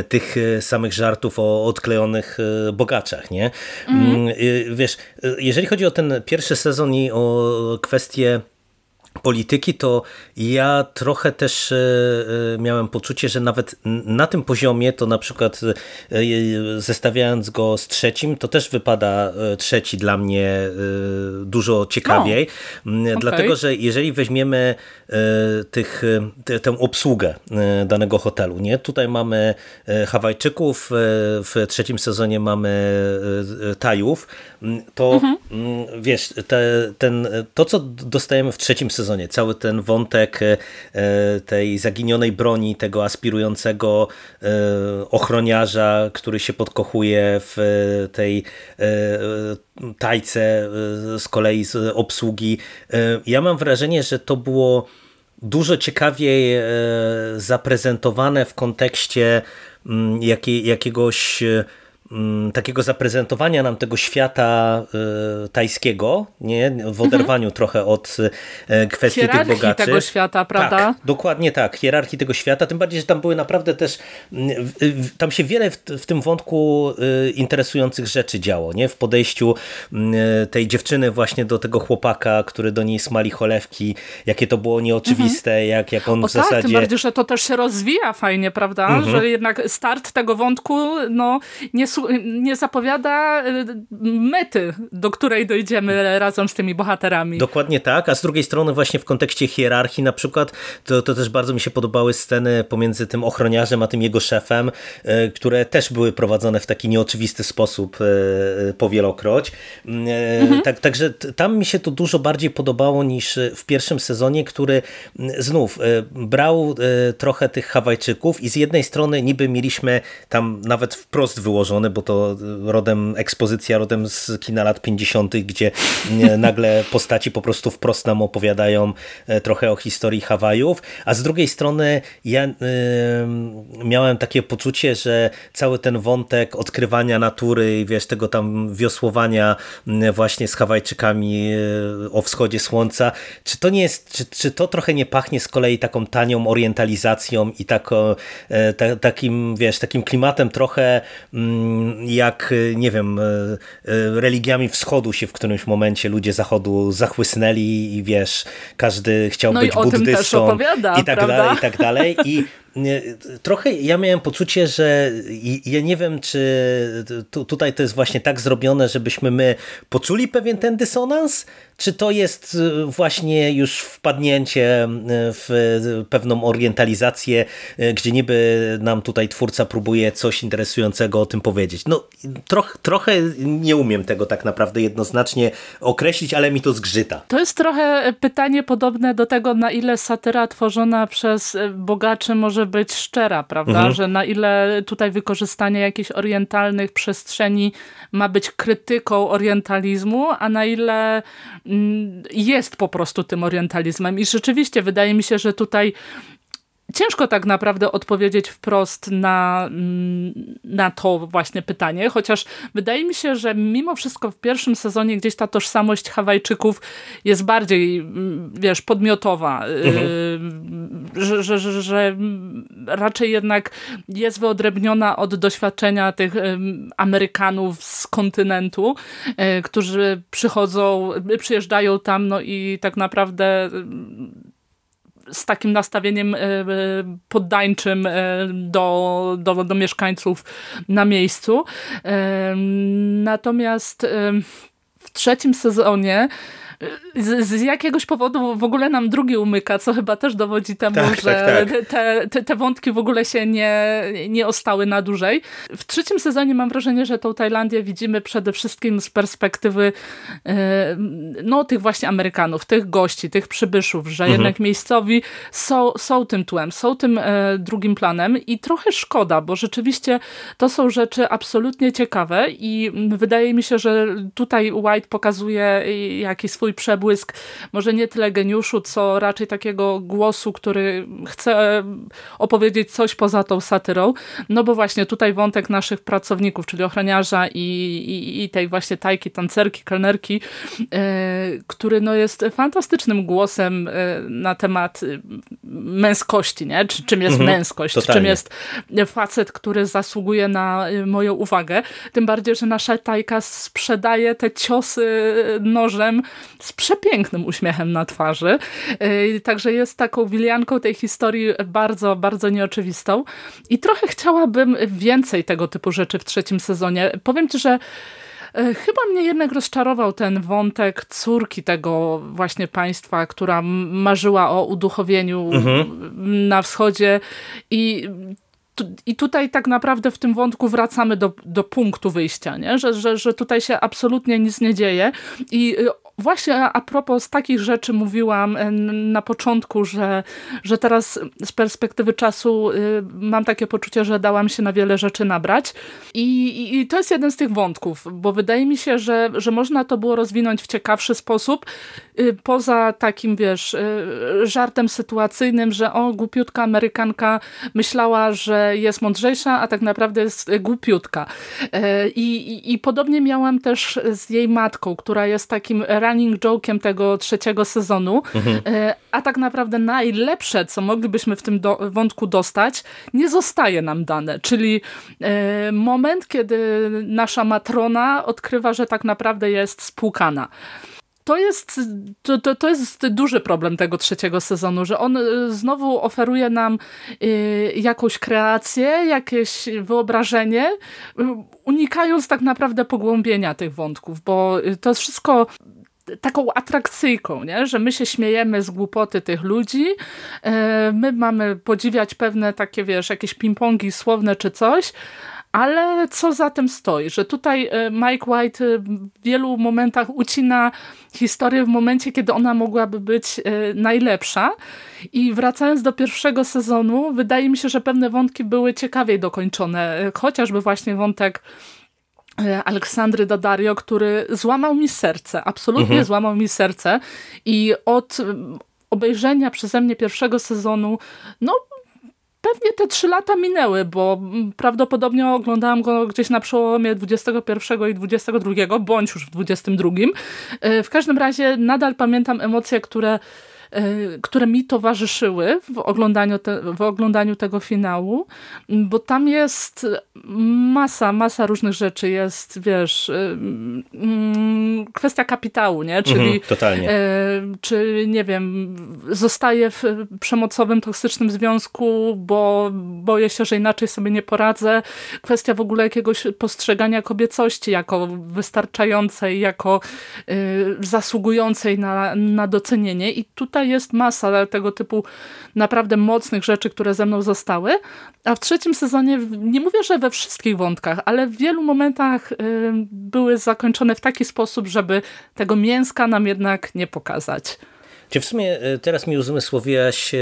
tych samych żartów o odklejonych bogaczach. Nie? Mhm. Wiesz, jeżeli chodzi o ten pierwszy sezon i o kwestię polityki, to ja trochę też e, e, miałem poczucie, że nawet na tym poziomie, to na przykład e, zestawiając go z trzecim, to też wypada trzeci dla mnie dużo ciekawiej, okay. dlatego, że jeżeli weźmiemy tych, tę obsługę danego hotelu, nie? tutaj mamy Hawajczyków, w trzecim sezonie mamy Tajów, to mhm. wiesz, te, ten, to co dostajemy w trzecim sezonie, sezonie. Cały ten wątek tej zaginionej broni, tego aspirującego ochroniarza, który się podkochuje w tej tajce z kolei z obsługi. Ja mam wrażenie, że to było dużo ciekawiej zaprezentowane w kontekście mm, jakiegoś takiego zaprezentowania nam tego świata y, tajskiego, nie? w oderwaniu mhm. trochę od y, kwestii Hierarchii tych bogaczy. tego świata, prawda? Tak, dokładnie tak, hierarchii tego świata, tym bardziej, że tam były naprawdę też, y, tam się wiele w, w tym wątku interesujących rzeczy działo, nie? w podejściu tej dziewczyny właśnie do tego chłopaka, który do niej smali cholewki, jakie to było nieoczywiste, mhm. jak, jak on o w tak, zasadzie... tym bardziej, że to też się rozwija fajnie, prawda? Mhm. Że jednak start tego wątku, no nie nie zapowiada y, mety, do której dojdziemy razem z tymi bohaterami. Dokładnie tak, a z drugiej strony właśnie w kontekście hierarchii na przykład, to, to też bardzo mi się podobały sceny pomiędzy tym ochroniarzem a tym jego szefem, y, które też były prowadzone w taki nieoczywisty sposób y, powielokroć. Mhm. Tak, także tam mi się to dużo bardziej podobało niż w pierwszym sezonie, który znów brał trochę tych Hawajczyków i z jednej strony niby mieliśmy tam nawet wprost bo to rodem, ekspozycja rodem z kina lat 50., gdzie nagle postaci po prostu wprost nam opowiadają e, trochę o historii Hawajów, a z drugiej strony ja y, miałem takie poczucie, że cały ten wątek odkrywania natury i wiesz, tego tam wiosłowania właśnie z Hawajczykami e, o wschodzie słońca, czy to nie jest, czy, czy to trochę nie pachnie z kolei taką tanią orientalizacją i tako, ta, takim, wiesz, takim klimatem trochę mm, jak, e, nie wiem, e, e, religiami wschodu się w którymś momencie ludzie zachodu zachłysnęli i wiesz, każdy chciał no być i buddystą i tak prawda? dalej, i tak dalej. I trochę ja miałem poczucie, że ja nie wiem, czy tutaj to jest właśnie tak zrobione, żebyśmy my poczuli pewien ten dysonans, czy to jest y, właśnie już wpadnięcie y, w pewną orientalizację, y, gdzie niby nam tutaj twórca próbuje coś interesującego o tym powiedzieć. No troch, trochę nie umiem tego tak naprawdę jednoznacznie określić, ale mi to zgrzyta. To jest trochę pytanie podobne do tego, na ile satyra tworzona przez bogaczy może być szczera, prawda? Mhm. Że na ile tutaj wykorzystanie jakichś orientalnych przestrzeni ma być krytyką orientalizmu, a na ile Mm, jest po prostu tym orientalizmem. I rzeczywiście wydaje mi się, że tutaj Ciężko tak naprawdę odpowiedzieć wprost na, mm, na to właśnie pytanie, chociaż wydaje mi się, że mimo wszystko w pierwszym sezonie gdzieś ta tożsamość Hawajczyków jest bardziej, mm, wiesz, podmiotowa, y, mhm. że, że, że, że, raczej jednak jest wyodrębniona od doświadczenia tych Amerykanów z kontynentu, y, którzy przychodzą, przyjeżdżają tam no i tak naprawdę z takim nastawieniem e, e, poddańczym e, do, do, do mieszkańców na miejscu. Natomiast w trzecim sezonie z, z, jakiegoś powodu w ogóle nam drugi umyka, co chyba też dowodzi temu, tak, że tak, tak. Te, te, te, wątki w ogóle się nie, nie ostały na dłużej. W trzecim sezonie mam wrażenie, że tą Tajlandię widzimy przede wszystkim z perspektywy e, no tych właśnie Amerykanów, tych gości, tych przybyszów, że mhm. jednak miejscowi są, są tym tłem, są tym e, drugim planem i trochę szkoda, bo rzeczywiście to są rzeczy absolutnie ciekawe i wydaje mi się, że tutaj White pokazuje jakiś swój swój przebłysk, może nie tyle geniuszu, co raczej takiego głosu, który chce opowiedzieć coś poza tą satyrą. No bo właśnie tutaj wątek naszych pracowników, czyli ochroniarza i, i, i tej właśnie tajki, tancerki, kelnerki, e, który no jest fantastycznym głosem e, na temat męskości, nie? Czy, czym jest mhm, męskość, totalnie. czym jest facet, który zasługuje na e, moją uwagę. Tym bardziej, że nasza tajka sprzedaje te ciosy nożem z przepięknym uśmiechem na twarzy. Y, także jest taką wilianką tej historii bardzo, bardzo nieoczywistą. I trochę chciałabym więcej tego typu rzeczy w trzecim sezonie. Powiem ci, że y, Chyba mnie jednak rozczarował ten wątek córki tego właśnie państwa, która marzyła o uduchowieniu mhm. na wschodzie i i tutaj tak naprawdę w tym wątku wracamy do, do punktu wyjścia, nie? Że, że, że tutaj się absolutnie nic nie dzieje i y, Właśnie a propos takich rzeczy mówiłam na początku, że, że teraz z perspektywy czasu mam takie poczucie, że dałam się na wiele rzeczy nabrać. I, i, to jest jeden z tych wątków, bo wydaje mi się, że, że można to było rozwinąć w ciekawszy sposób, poza takim, wiesz, żartem sytuacyjnym, że o, głupiutka Amerykanka myślała, że jest mądrzejsza, a tak naprawdę jest głupiutka. E, I, i, i podobnie miałam też z jej matką, która jest takim running joke'iem tego trzeciego sezonu, mhm. E, a tak naprawdę najlepsze, co moglibyśmy w tym do, wątku dostać, nie zostaje nam dane, czyli e, moment, kiedy nasza matrona odkrywa, że tak naprawdę jest spłukana. To jest, to, to, to jest duży problem tego trzeciego sezonu, że on y, znowu oferuje nam jakąś kreację, jakieś wyobrażenie, unikając tak naprawdę pogłębienia tych wątków, bo to jest wszystko taką atrakcyjką, nie? że my się śmiejemy z głupoty tych ludzi, my mamy podziwiać pewne takie, wiesz, jakieś ping-pongi słowne czy coś, ale co za tym stoi? Że tutaj e, Mike White e, w wielu momentach ucina historię w momencie, kiedy ona mogłaby być e, najlepsza. I wracając do pierwszego sezonu, wydaje mi się, że pewne wątki były ciekawiej dokończone. Chociażby właśnie wątek Aleksandry Daddario, który złamał mi serce, absolutnie mhm. złamał mi serce i od obejrzenia przeze mnie pierwszego sezonu, no Pewnie te trzy lata minęły, bo prawdopodobnie oglądałam go gdzieś na przełomie 21 i 22, bądź już w 22. E, w każdym razie nadal pamiętam emocje, które które mi towarzyszyły w oglądaniu, te, w oglądaniu tego finału, bo tam jest masa, masa różnych rzeczy. Jest, wiesz, y, mm, kwestia kapitału, nie? Czyli mhm. Y, czy, nie wiem, zostaje w przemocowym, toksycznym związku, bo boję się, że inaczej sobie nie poradzę. Kwestia w ogóle jakiegoś postrzegania kobiecości jako wystarczającej, jako zasługującej na, na docenienie. I tutaj jest masa tego typu naprawdę mocnych rzeczy, które ze mną zostały. A w trzecim sezonie, nie mówię, że we wszystkich wątkach, ale w wielu momentach y, były zakończone w taki sposób, żeby tego mięska nam jednak nie pokazać. Czy w sumie y, teraz mi uzmysłowiłaś y,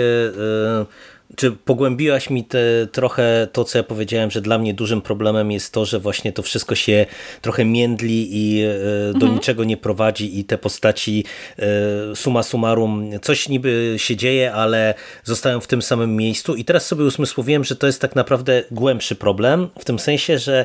czy pogłębiłaś mi te, trochę to, co ja powiedziałem, że dla mnie dużym problemem jest to, że właśnie to wszystko się trochę międli i e, do mhm. niczego nie prowadzi i te postaci e, suma summarum, coś niby się dzieje, ale zostają w tym samym miejscu i teraz sobie usmysłowiłem, że to jest tak naprawdę głębszy problem, w tym sensie, że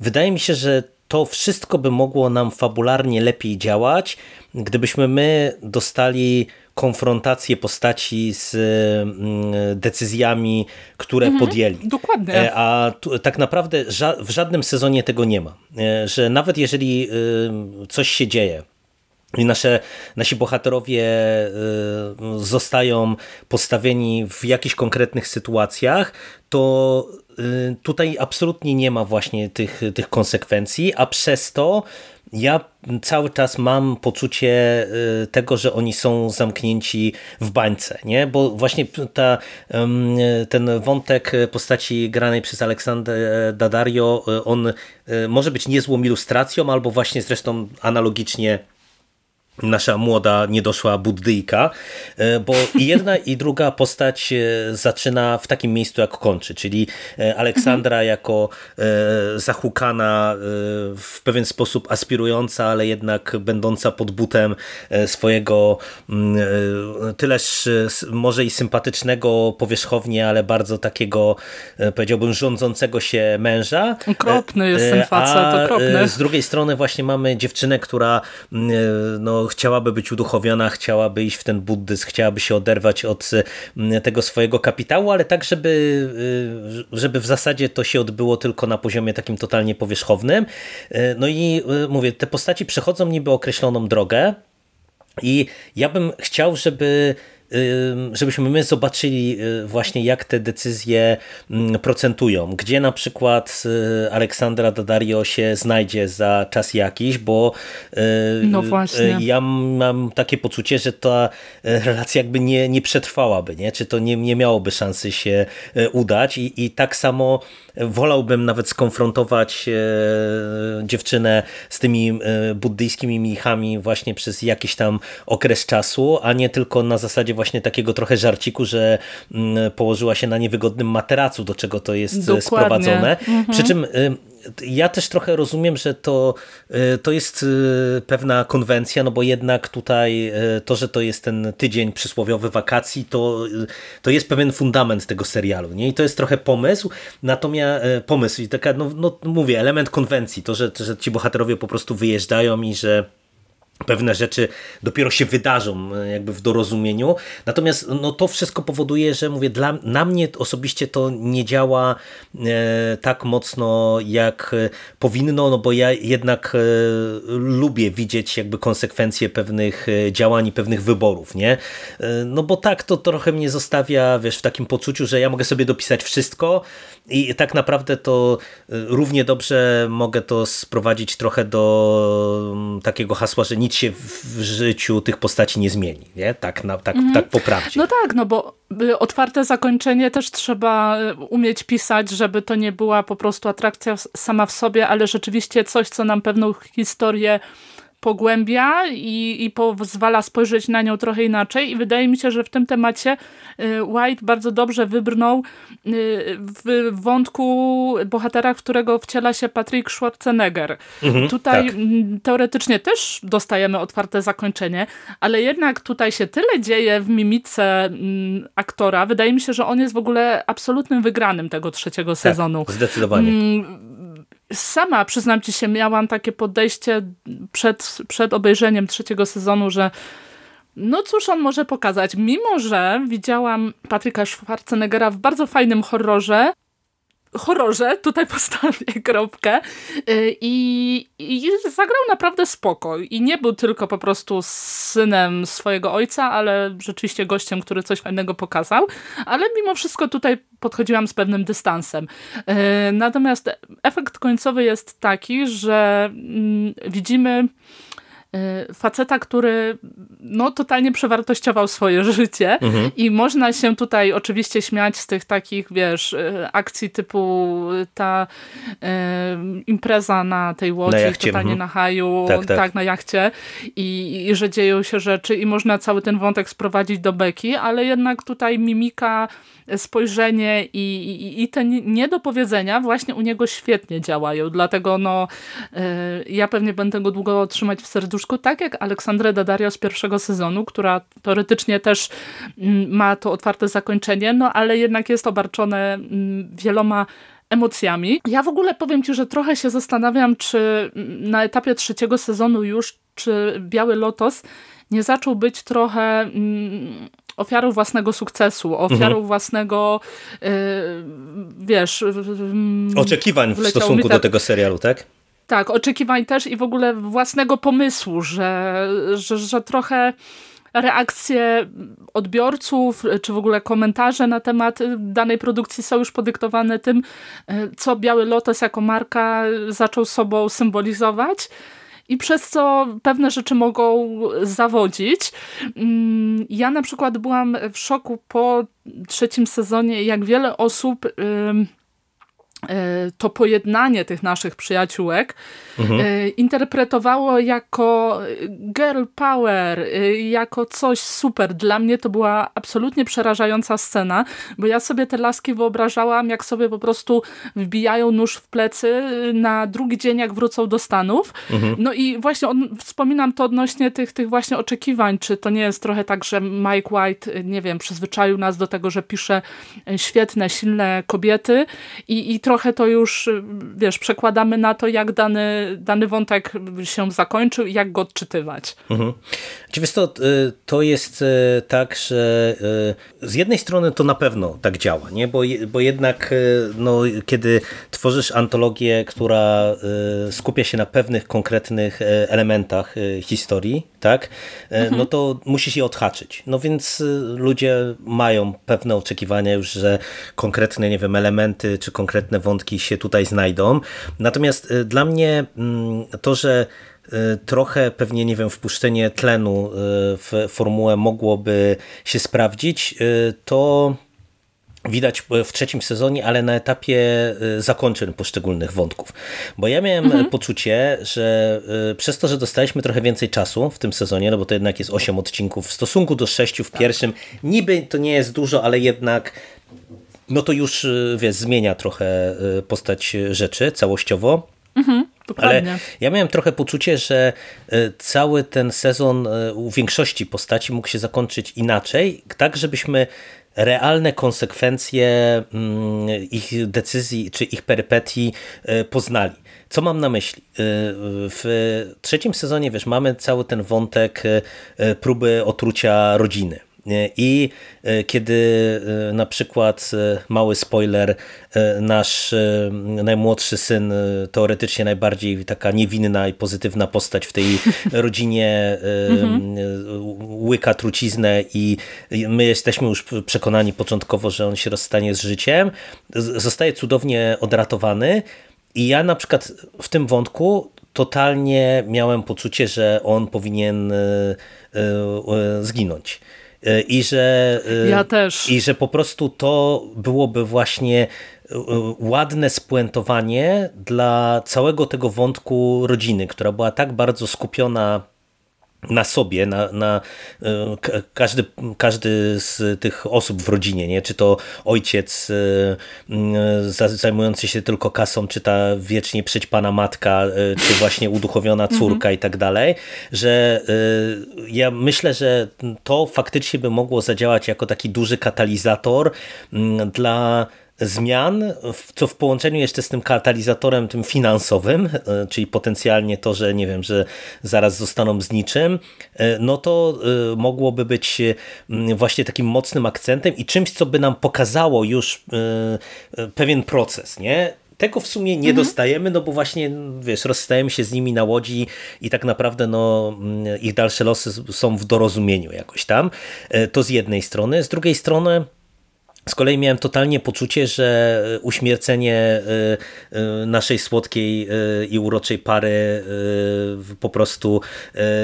wydaje mi się, że to wszystko by mogło nam fabularnie lepiej działać, gdybyśmy my dostali konfrontację postaci z mm, decyzjami, które mhm, podjęli. Dokładnie. E, a tu, tak naprawdę w żadnym sezonie tego nie ma. E, że nawet jeżeli coś się dzieje, i nasze, nasi bohaterowie zostają postawieni w jakichś konkretnych sytuacjach, to tutaj absolutnie nie ma właśnie tych, tych konsekwencji, a przez to ja cały czas mam poczucie y, tego, że oni są zamknięci w bańce, nie? bo właśnie ta, ten wątek postaci granej przez Aleksandrę Daddario, y, on y, może być niezłą ilustracją, albo właśnie zresztą analogicznie nasza młoda, niedoszła buddyjka, e, bo jedna i druga postać e, zaczyna w takim miejscu, jak kończy, czyli e, Aleksandra mhm. jako zahukana, w pewien sposób aspirująca, ale jednak będąca pod butem swojego mm, tyleż może i sympatycznego powierzchownie, ale bardzo takiego, powiedziałbym, rządzącego się męża. Okropny jest ten facet, okropny. z drugiej strony właśnie mamy dziewczynę, która mm, chciałaby być uduchowiona, chciałaby iść w ten buddyzm, chciałaby się oderwać od mm, tego swojego kapitału, ale tak, żeby, y, żeby w zasadzie to się odbyło tylko na poziomie takim totalnie powierzchownym. Y, no i y, mówię, te postaci przechodzą niby określoną drogę i ja bym chciał, żeby żebyśmy my zobaczyli y, właśnie jak te decyzje mm, procentują, gdzie na przykład y, Aleksandra Daddario się znajdzie za czas jakiś, bo y, no właśnie. ja mam takie poczucie, że ta relacja jakby nie, nie przetrwałaby, nie? czy to nie, nie miałoby szansy się udać i, i tak samo wolałbym nawet skonfrontować dziewczynę z tymi buddyjskimi mnichami właśnie przez jakiś tam okres czasu, a nie tylko na zasadzie właśnie takiego trochę żarciku, że mm, położyła się na niewygodnym materacu, do czego to jest Dokładnie. sprowadzone. Mhm. Przy czym ja też trochę rozumiem, że to, y, to jest y, pewna konwencja, no bo jednak tutaj y, to, że to jest ten tydzień przysłowiowy wakacji, to, to jest pewien fundament tego serialu. Nie? I to jest trochę pomysł, natomiast pomysł i taka, no, no mówię, element konwencji, to, że, że ci bohaterowie po prostu wyjeżdżają i że pewne rzeczy dopiero się wydarzą e, jakby w dorozumieniu. Natomiast no, to wszystko powoduje, że mówię, dla, na mnie osobiście to nie działa e, tak mocno jak e, powinno, no bo ja jednak e, lubię widzieć jakby konsekwencje pewnych e, działań i pewnych wyborów, nie? E, no bo tak to trochę mnie zostawia, wiesz, w takim poczuciu, że ja mogę sobie dopisać wszystko i tak naprawdę to równie dobrze mogę to sprowadzić trochę do mm, takiego hasła, że nic się w życiu tych postaci nie zmieni, nie? Tak, na, tak, mhm. tak po prawdzie. No tak, no bo y, otwarte zakończenie też trzeba y, umieć pisać, żeby to nie była po prostu atrakcja sama w sobie, ale rzeczywiście coś, co nam pewną historię pogłębia i, i pozwala spojrzeć na nią trochę inaczej i wydaje mi się, że w tym temacie y, White bardzo dobrze wybrnął y, w wątku bohatera, w którego wciela się Patrick Schwarzenegger. Mhm, tutaj tak. teoretycznie też dostajemy otwarte zakończenie, ale jednak tutaj się tyle dzieje w mimice aktora. Wydaje mi się, że on jest w ogóle absolutnym wygranym tego trzeciego tak, sezonu. Zdecydowanie sama, przyznam ci się, miałam takie podejście przed, przed obejrzeniem trzeciego sezonu, że no cóż on może pokazać. Mimo, że widziałam Patryka Schwarzeneggera w bardzo fajnym horrorze, horrorze, tutaj postawię kropkę y, i, i zagrał naprawdę spoko i nie był tylko po prostu synem swojego ojca, ale rzeczywiście gościem, który coś fajnego pokazał, ale mimo wszystko tutaj podchodziłam z pewnym dystansem. Y, natomiast efekt końcowy jest taki, że mm, widzimy faceta, który no, totalnie przewartościował swoje życie mhm. i można się tutaj oczywiście śmiać z tych takich, wiesz, y, akcji typu ta e, impreza na tej łodzi, na totalnie mhm. na haju, tak, tak. tak, na jachcie I, i że dzieją się rzeczy i można cały ten wątek sprowadzić do beki, ale jednak tutaj mimika spojrzenie i, i, i te niedopowiedzenia właśnie u niego świetnie działają, dlatego no y, ja pewnie będę go długo trzymać w serduszku, tak jak Aleksandrę Daddario z pierwszego sezonu, która teoretycznie też mm, ma to otwarte zakończenie, no ale jednak jest obarczone mm, wieloma emocjami. Ja w ogóle powiem Ci, że trochę się zastanawiam, czy mm, na etapie trzeciego sezonu już, czy Biały Lotos nie zaczął być trochę ofiarą własnego sukcesu, ofiarą mhm. własnego, yy, wiesz... Oczekiwań w stosunku do tego serialu, tak? Tak, oczekiwań też i w ogóle własnego pomysłu, że, że, że trochę reakcje odbiorców, czy w ogóle komentarze na temat danej produkcji są już podyktowane tym, y, co Biały Lotos jako marka zaczął sobą symbolizować i przez co pewne rzeczy mogą zawodzić. Mm, ja na przykład byłam w szoku po trzecim sezonie, jak wiele osób E, to pojednanie tych naszych przyjaciółek mhm. E, interpretowało jako girl power, e, jako coś super. Dla mnie to była absolutnie przerażająca scena, bo ja sobie te laski wyobrażałam, jak sobie po prostu wbijają nóż w plecy na drugi dzień, jak wrócą do Stanów. Mhm. No i właśnie on, wspominam to odnośnie tych, tych właśnie oczekiwań, czy to nie jest trochę tak, że Mike White, nie wiem, przyzwyczaił nas do tego, że pisze świetne, silne kobiety i, i trochę trochę to już, wiesz, przekładamy na to, jak dany, dany wątek się zakończył i jak go odczytywać. Mhm. Wiesz to, y, to jest y, tak, że y, z jednej strony to na pewno tak działa, nie? Bo, bo jednak no, kiedy tworzysz antologię, która skupia się na pewnych konkretnych elementach historii, tak? Mhm. No to musisz je odhaczyć. No więc ludzie mają pewne oczekiwania już, że konkretne, nie wiem, elementy czy konkretne wątki się tutaj znajdą. Natomiast dla mnie mm, to, że Y, trochę pewnie, nie wiem, wpuszczenie tlenu y, w formułę mogłoby się sprawdzić, y, to widać w trzecim sezonie, ale na etapie zakończeń poszczególnych wątków. Bo ja miałem mhm. poczucie, że przez to, że dostaliśmy trochę więcej czasu w tym sezonie, no bo to jednak jest 8 odcinków w stosunku do 6 w tak. pierwszym, niby to nie jest dużo, ale jednak no to już wiesz, zmienia trochę postać rzeczy całościowo. Mhm. Dokładnie. Ale ja miałem trochę poczucie, że e, cały ten sezon u większości postaci mógł się zakończyć inaczej, tak żebyśmy realne konsekwencje mm, ich decyzji czy ich perypetii poznali. Co mam na myśli? W trzecim sezonie, wiesz, mamy cały ten wątek próby otrucia rodziny. I e, kiedy e, na przykład e, mały spoiler, nasz najmłodszy syn, teoretycznie najbardziej taka niewinna i pozytywna postać w tej rodzinie mhm. łyka truciznę i my jesteśmy już przekonani początkowo, że on się rozstanie z życiem, zostaje cudownie odratowany i ja na przykład w tym wątku totalnie miałem poczucie, że on powinien zginąć. E, i że, e, ja też. i że po prostu to byłoby właśnie e, ładne spuentowanie dla całego tego wątku rodziny, która była tak bardzo skupiona na sobie, na, na e, każdy, każdy z tych osób w rodzinie, nie? czy to ojciec e, zajmujący się tylko kasą, czy ta wiecznie przyćpana matka, e, czy właśnie uduchowiona mhm. córka i tak dalej, że ja myślę, że to faktycznie by mogło zadziałać jako taki duży katalizator dla zmian, co w połączeniu jeszcze z tym katalizatorem tym finansowym, e, czyli potencjalnie to, że nie wiem, że zaraz zostaną z niczym, e, no to e, mogłoby być właśnie takim mocnym akcentem i czymś, co by nam pokazało już pewien proces, nie? Tego w sumie nie mhm. dostajemy, no bo właśnie, wiesz, rozstajemy się z nimi na łodzi i tak naprawdę no, ich dalsze losy są w dorozumieniu jakoś tam. To z jednej strony. Z drugiej strony z kolei miałem totalnie poczucie, że uśmiercenie e, e, naszej słodkiej e, i uroczej pary po prostu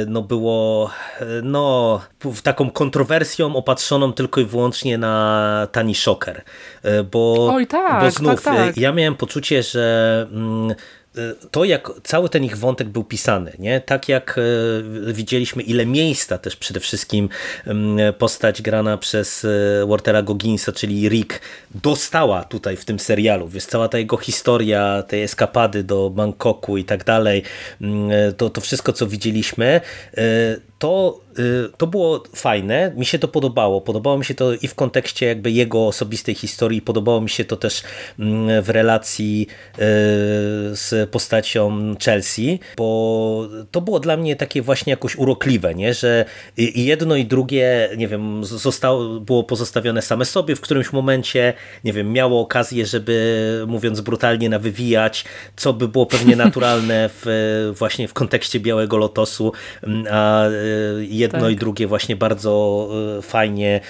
no było no, taką kontrowersją opatrzoną tylko i wyłącznie na tani szoker. Bo, Oj, tak, bo znów tak, tak. ja miałem poczucie, że mm, to jak cały ten ich wątek był pisany, nie? tak jak e, widzieliśmy ile miejsca też przede wszystkim postać grana przez e, Waltera Gogginsa, czyli Rick dostała tutaj w tym serialu, więc cała ta jego historia, te eskapady do Bangkoku i tak dalej, to, to wszystko co widzieliśmy, e, to Y, to było fajne, mi się to podobało. Podobało mi się to i w kontekście jakby jego osobistej historii, podobało mi się to też mm, w relacji y, z postacią Chelsea, bo to było dla mnie takie właśnie jakoś urokliwe, nie? że i jedno i drugie, nie wiem, zostało, było pozostawione same sobie w którymś momencie, nie wiem, miało okazję, żeby mówiąc brutalnie nawywijać, co by było pewnie naturalne w, właśnie w kontekście Białego Lotosu, mm, a y, jedno tak. i drugie właśnie bardzo e, fajnie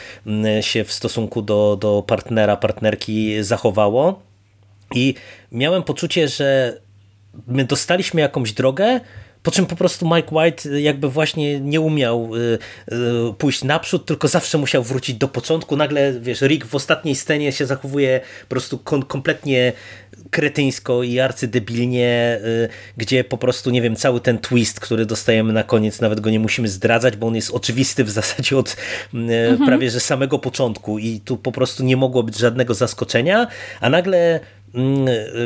się w stosunku do, do partnera, partnerki zachowało. I miałem poczucie, że my dostaliśmy jakąś drogę, po czym po prostu Mike White jakby właśnie nie umiał y, y, pójść naprzód, tylko zawsze musiał wrócić do początku. Nagle, wiesz, Rick w ostatniej scenie się zachowuje po prostu kompletnie kretyńsko i arcydebilnie, y, gdzie po prostu, nie wiem, cały ten twist, który dostajemy na koniec, nawet go nie musimy zdradzać, bo on jest oczywisty w zasadzie od mhm. prawie że samego początku i tu po prostu nie mogło być żadnego zaskoczenia, a nagle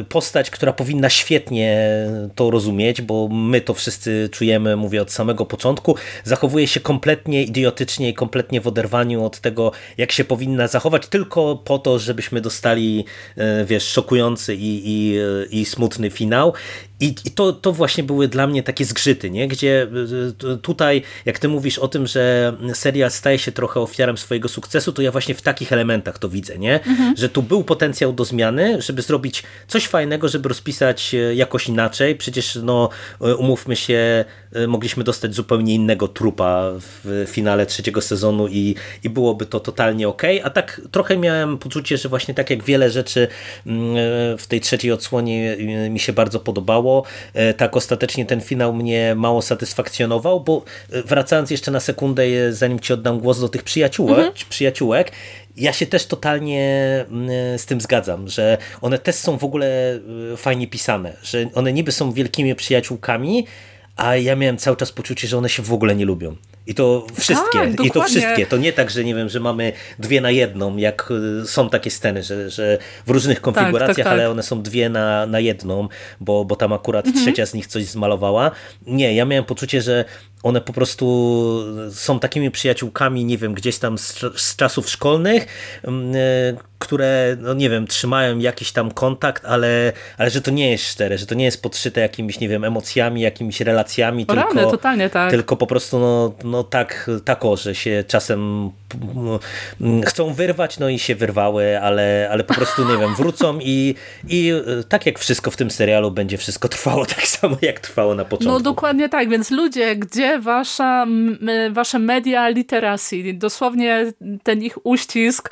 postać, która powinna świetnie to rozumieć, bo my to wszyscy czujemy, mówię od samego początku, zachowuje się kompletnie idiotycznie i kompletnie w oderwaniu od tego, jak się powinna zachować, tylko po to, żebyśmy dostali, e, wiesz, szokujący i, i, i smutny finał. I, I, to, to właśnie były dla mnie takie zgrzyty, nie? gdzie e, tutaj, jak ty mówisz o tym, że serial staje się trochę ofiarą swojego sukcesu, to ja właśnie w takich elementach to widzę, nie? Mhm. że tu był potencjał do zmiany, żeby zrobić coś fajnego, żeby rozpisać jakoś inaczej. Przecież, no, umówmy się, mogliśmy dostać zupełnie innego trupa w finale trzeciego sezonu i, i byłoby to totalnie ok, a tak trochę miałem poczucie, że właśnie tak jak wiele rzeczy mm, w tej trzeciej odsłonie mi się bardzo podobało, trwało, tak ostatecznie ten finał mnie mało satysfakcjonował, bo wracając jeszcze na sekundę, zanim ci oddam głos do tych przyjaciółek, mhm. przyjaciółek ja się też totalnie mm, z tym zgadzam, że one też są w ogóle fajnie pisane, że one niby są wielkimi przyjaciółkami, a ja miałem cały czas poczucie, że one się w ogóle nie lubią. I to wszystkie, tak, i to wszystkie. To nie tak, że nie wiem, że mamy dwie na jedną, jak y, są takie sceny, że, że w różnych tak, konfiguracjach, tak, tak, ale one są dwie na, na jedną, bo, bo tam akurat mhm. trzecia z nich coś zmalowała. Nie, ja miałem poczucie, że one po prostu są takimi przyjaciółkami, nie wiem, gdzieś tam z, z czasów szkolnych, mm, y, które, no nie wiem, trzymają jakiś tam kontakt, ale, ale że to nie jest szczere, że to nie jest podszyte jakimiś, nie wiem, emocjami, jakimiś relacjami, Rany, tylko, totalnie tak. tylko po prostu no, no tak, tak o, że się czasem mm, chcą wyrwać, no i się wyrwały, ale, ale po prostu, nie wiem, wrócą i, i y, tak jak wszystko w tym serialu będzie wszystko trwało tak samo, jak trwało na początku. No dokładnie tak, więc ludzie, gdzie wasza, wasze media literacy, dosłownie ten ich uścisk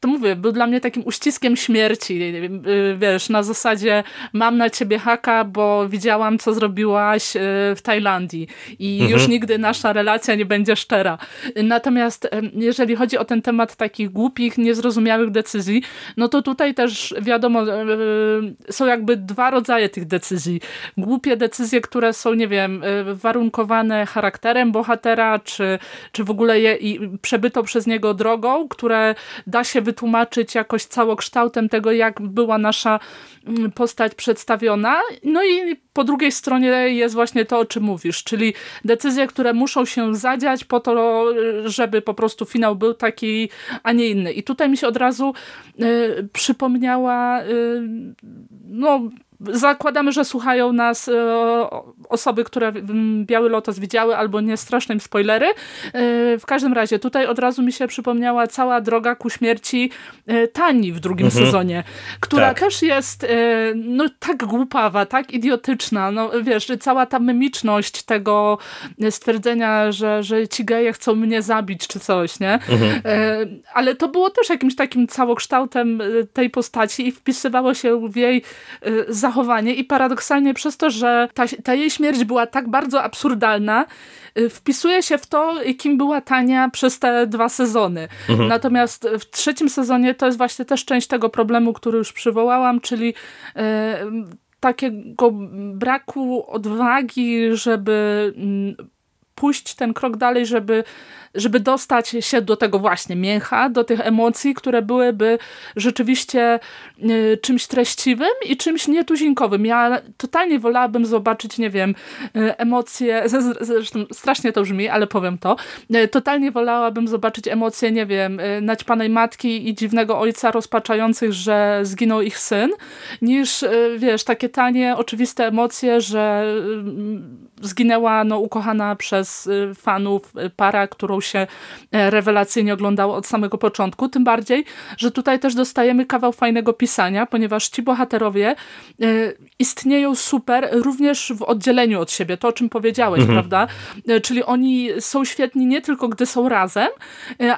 to mówię, był dla mnie takim uściskiem śmierci, y, wiesz, na zasadzie mam na ciebie haka, bo widziałam, co zrobiłaś y, w Tajlandii i mhm. już nigdy nasza relacja nie będzie szczera. Natomiast jeżeli chodzi o ten temat takich głupich, niezrozumiałych decyzji, no to tutaj też wiadomo, y, są jakby dwa rodzaje tych decyzji. Głupie decyzje, które są, nie wiem, warunkowane charakterem bohatera, czy, czy w ogóle je, i przebyto przez niego drogą, które da się wytłumaczyć jakoś całokształtem tego, jak była nasza mm, postać przedstawiona. No i po drugiej stronie jest właśnie to, o czym mówisz, czyli decyzje, które muszą się zadziać po to, żeby po prostu finał był taki, a nie inny. I tutaj mi się od razu y, przypomniała y, no zakładamy, że słuchają nas e, osoby, które Biały Lotos widziały albo nie straszne im spoilery. E, w każdym razie tutaj od razu mi się przypomniała cała droga ku śmierci e, Tani w drugim mhm. sezonie, która tak. też jest no, tak głupawa, tak idiotyczna. No, wiesz, cała ta mimiczność tego stwierdzenia, że, że ci geje chcą mnie zabić czy coś, nie? Mhm. Ale to było też jakimś takim całokształtem tej postaci i wpisywało się w jej za zachowanie i paradoksalnie przez to, że ta, ta jej śmierć była tak bardzo absurdalna, y, wpisuje się w to, kim była Tania przez te dwa sezony. Mhm. Natomiast w trzecim sezonie to jest właśnie też część tego problemu, który już przywołałam, czyli y, takiego braku odwagi, żeby mm, pójść ten krok dalej, żeby żeby dostać się do tego właśnie mięcha, do tych emocji, które byłyby rzeczywiście y, czymś treściwym i czymś nietuzinkowym. Ja totalnie wolałabym zobaczyć, nie wiem, y, emocje, zresztą strasznie to brzmi, ale powiem to, y, totalnie wolałabym zobaczyć emocje, nie wiem, naćpanej matki i dziwnego ojca rozpaczających, że zginął ich syn, niż, wiesz, takie tanie, oczywiste emocje, że zginęła no, ukochana przez fanów para, którą się e, rewelacyjnie oglądało od samego początku, tym bardziej, że tutaj też dostajemy kawał fajnego pisania, ponieważ ci bohaterowie e, istnieją super również w oddzieleniu od siebie, to o czym powiedziałeś, mhm. prawda? E, czyli oni są świetni nie tylko gdy są razem,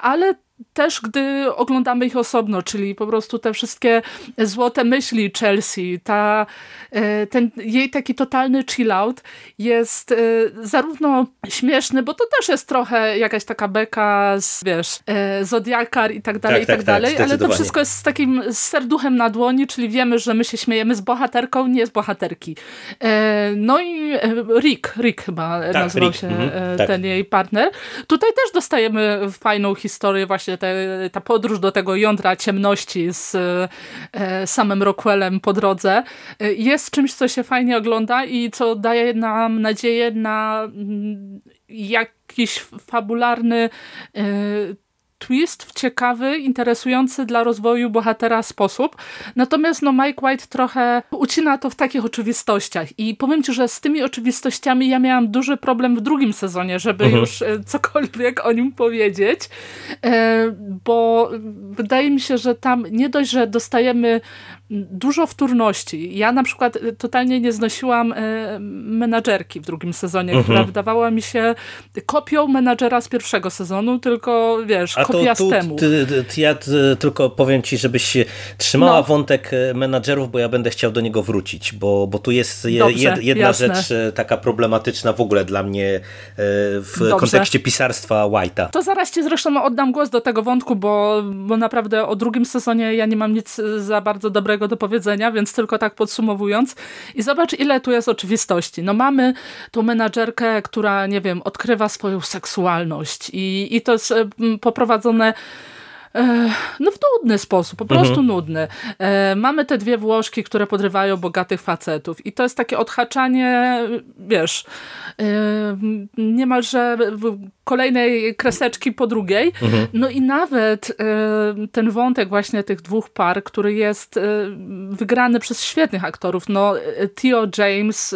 ale też gdy oglądamy ich osobno, czyli po prostu te wszystkie złote myśli Chelsea, ta, e, ten jej taki totalny chill out jest e, zarówno śmieszny, bo to też jest trochę jakaś taka beka z, wiesz, e, Zodiakar i tak dalej, tak, i tak, tak, dalej, tak, ale to wszystko jest z takim z serduchem na dłoni, czyli wiemy, że my się śmiejemy z bohaterką, nie z bohaterki. No i Rick, Rick chyba tak, nazywał Rick. się mhm, tak. ten jej partner. Tutaj też dostajemy fajną historię właśnie te, ta podróż do tego jądra ciemności z e, samym Rockwellem po drodze e, jest czymś, co się fajnie ogląda i co daje nam nadzieję na mm, jakiś fabularny e, twist w ciekawy, interesujący dla rozwoju bohatera sposób. Natomiast no, Mike White trochę ucina to w takich oczywistościach. I powiem ci, że z tymi oczywistościami ja miałam duży problem w drugim sezonie, żeby mhm. już e, cokolwiek o nim powiedzieć. E, bo wydaje mi się, że tam nie dość, że dostajemy dużo wtórności. Ja na przykład totalnie nie znosiłam menadżerki w drugim sezonie, mhm. która wydawała mi się kopią menadżera z pierwszego sezonu, tylko wiesz, A kopia to, tu, z temu. Ty, ty, ja tylko powiem ci, żebyś trzymała no. wątek menadżerów, bo ja będę chciał do niego wrócić, bo, bo tu jest Dobrze, jedna jasne. rzecz taka problematyczna w ogóle dla mnie w Dobrze. kontekście pisarstwa White'a. To zaraz ci zresztą oddam głos do tego wątku, bo, bo naprawdę o drugim sezonie ja nie mam nic za bardzo dobrego do powiedzenia, więc tylko tak podsumowując. I zobacz, ile tu jest oczywistości. No mamy tą menadżerkę, która, nie wiem, odkrywa swoją seksualność i, i to jest poprowadzone no w nudny sposób, po prostu mhm. nudny. Mamy te dwie Włoszki, które podrywają bogatych facetów i to jest takie odhaczanie, wiesz, niemalże kolejnej kreseczki po drugiej. Mhm. No i nawet ten wątek właśnie tych dwóch par, który jest wygrany przez świetnych aktorów. No Theo James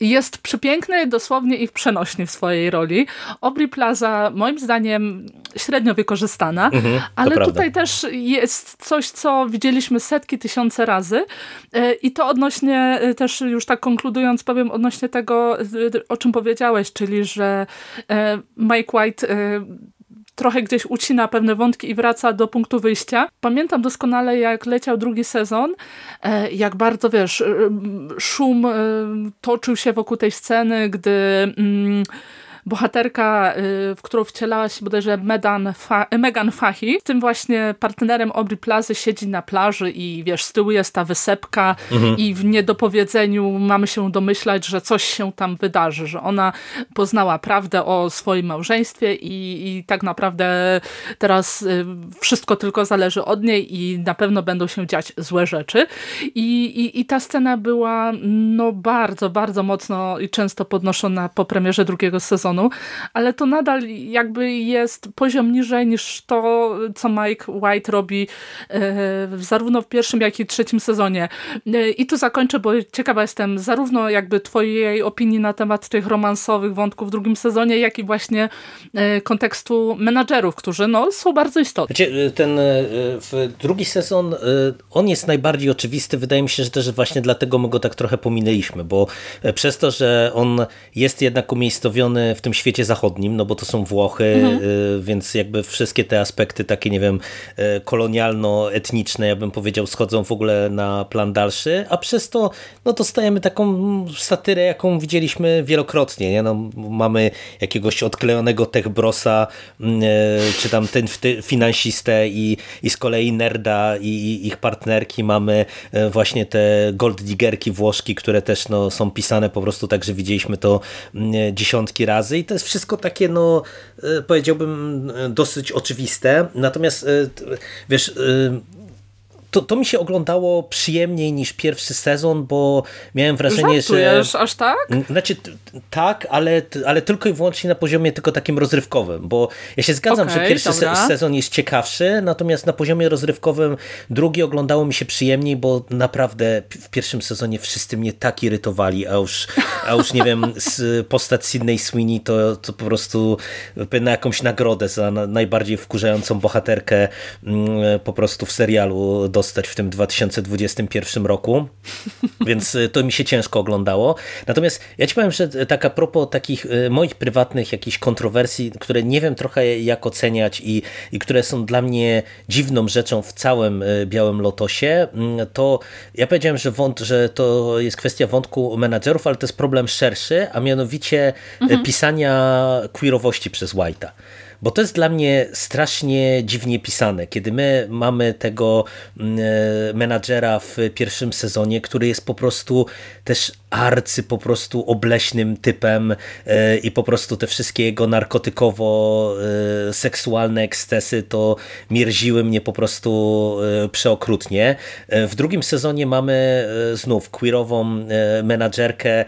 jest przepiękny dosłownie i przenośny w swojej roli. Aubrey Plaza moim zdaniem średnio wykorzystana, mhm, ale prawda. tutaj też jest coś, co widzieliśmy setki, tysiące razy e, i to odnośnie, e, też już tak konkludując powiem odnośnie tego, o czym powiedziałeś, czyli że e, Mike White trochę gdzieś ucina pewne wątki i wraca do punktu wyjścia. Pamiętam doskonale, jak leciał drugi sezon, e, jak bardzo, wiesz, szum e, toczył się wokół tej sceny, gdy mm, bohaterka, y, w którą wcielała się bodajże Megan, Fa Megan Fahy. Tym właśnie partnerem Aubrey Plazy siedzi na plaży i wiesz, z tyłu jest ta wysepka mhm. i w niedopowiedzeniu mamy się domyślać, że coś się tam wydarzy, że ona poznała prawdę o swoim małżeństwie i, i tak naprawdę teraz y, wszystko tylko zależy od niej i na pewno będą się dziać złe rzeczy. I, i, i ta scena była no bardzo, bardzo mocno i często podnoszona po premierze drugiego sezonu sezonu, ale to nadal jakby jest poziom niżej niż to, co Mike White robi e, zarówno w pierwszym, jak i trzecim sezonie. E, I tu zakończę, bo ciekawa jestem zarówno jakby twojej opinii na temat tych romansowych wątków w drugim sezonie, jak i właśnie e, kontekstu menadżerów, którzy no, są bardzo istotni. Ten drugi sezon, on jest najbardziej oczywisty. Wydaje mi się, że też właśnie dlatego my go tak trochę pominęliśmy, bo przez to, że on jest jednak umiejscowiony w tym świecie zachodnim, no bo to są Włochy, mhm. Y, więc jakby wszystkie te aspekty takie, nie wiem, y, kolonialno-etniczne, ja bym powiedział, schodzą w ogóle na plan dalszy, a przez to no dostajemy taką satyrę, jaką widzieliśmy wielokrotnie. Nie? No, mamy jakiegoś odklejonego techbrosa, mm, y, czy tam ten finansistę i, i z kolei nerda i, i ich partnerki mamy właśnie te gold diggerki włoszki, które też no, są pisane po prostu tak, że widzieliśmy to mm, dziesiątki razy razy i to jest wszystko takie, no e, powiedziałbym, e, dosyć oczywiste. Natomiast e, wiesz, to, to mi się oglądało przyjemniej niż pierwszy sezon, bo miałem wrażenie, Żartujesz, że... aż tak? Znaczy tak, ale, ale tylko i wyłącznie na poziomie tylko takim rozrywkowym, bo ja się zgadzam, okay, że pierwszy se sezon jest ciekawszy, natomiast na poziomie rozrywkowym drugi oglądało mi się przyjemniej, bo naprawdę w pierwszym sezonie wszyscy mnie tak irytowali, a już, a już nie wiem, postać Sydney Sweeney to, to po prostu na jakąś nagrodę za najbardziej wkurzającą bohaterkę mm, po prostu w serialu dostać w tym 2021 roku, więc y, to mi się ciężko oglądało. Natomiast ja ci powiem, że tak a propos takich y, moich prywatnych jakichś kontrowersji, które nie wiem trochę jak oceniać i, i które są dla mnie dziwną rzeczą w całym y, Białym Lotosie, mm, to ja powiedziałem, że, wąt, że to jest kwestia wątku menadżerów, ale to jest problem szerszy, a mianowicie mhm. pisania queerowości przez White'a. Bo to jest dla mnie strasznie dziwnie pisane, kiedy my mamy tego mm, e, menadżera w pierwszym sezonie, który jest po prostu też arcy po prostu obleśnym typem e, i po prostu te wszystkie jego narkotykowo-seksualne ekscesy to mierziły mnie po prostu e, przeokrutnie. W drugim sezonie mamy znów queerową menadżerkę,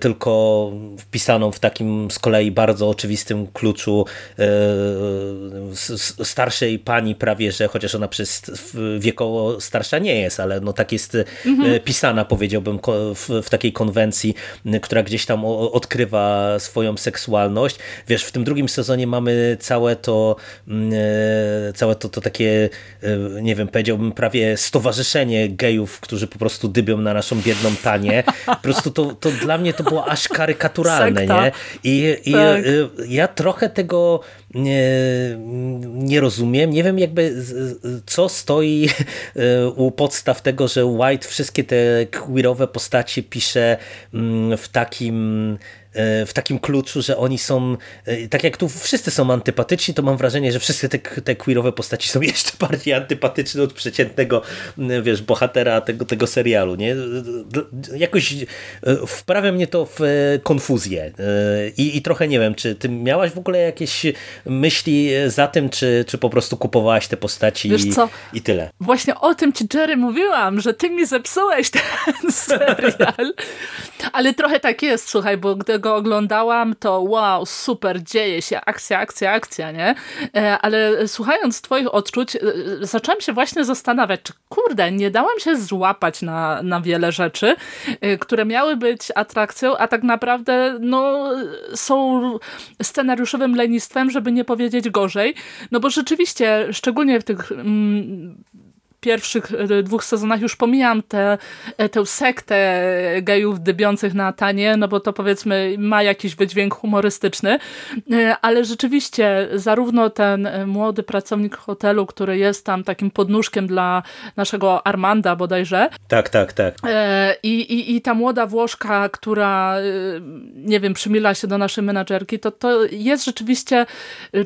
tylko wpisaną w takim z kolei bardzo oczywistym kluczu starszej pani prawie, że chociaż ona przez wiekowo starsza nie jest, ale no tak jest mhm. pisana powiedziałbym w, w takiej konwencji, która gdzieś tam odkrywa swoją seksualność. Wiesz, w tym drugim sezonie mamy całe to całe to, to takie nie wiem, powiedziałbym prawie stowarzyszenie gejów, którzy po prostu dybią na naszą biedną tanię. Po prostu to, to dla mnie to było aż karykaturalne, Sekta. nie? I, i tak. ja trochę tego nie, nie rozumiem. Nie wiem jakby co stoi e, u podstaw tego, że White wszystkie te queerowe postacie pisze mm, w takim w takim kluczu, że oni są, e, tak jak tu wszyscy są antypatyczni, to mam wrażenie, że wszystkie te, te queerowe postaci są jeszcze bardziej antypatyczne od przeciętnego, wiesz, bohatera tego, tego serialu, nie? Jakoś e, wprawia mnie to w konfuzję I, i trochę nie wiem, czy ty miałaś w ogóle jakieś myśli za tym, czy, czy po prostu kupowałaś te postaci i, i, tyle? Właśnie o tym ci Jerry mówiłam, że ty mi zepsułeś ten serial, ale trochę tak jest, słuchaj, bo gdy go oglądałam, to wow, super, dzieje się, akcja, akcja, akcja, nie? E, ale słuchając twoich odczuć, e, zaczęłam się właśnie zastanawiać, czy kurde, nie dałam się złapać na, na wiele rzeczy, e, które miały być atrakcją, a tak naprawdę no, są scenariuszowym lenistwem, żeby nie powiedzieć gorzej. No bo rzeczywiście, szczególnie w tych mm, pierwszych e, dwóch sezonach już pomijam tę te, tę sektę gejów dybiących na tanie, no bo to powiedzmy ma jakiś wydźwięk humorystyczny, e, ale rzeczywiście zarówno ten młody pracownik hotelu, który jest tam takim podnóżkiem dla naszego Armanda bodajże. Tak, tak, tak. E, I, i, i ta młoda Włoszka, która nie wiem, przymila się do naszej menadżerki, to, to jest rzeczywiście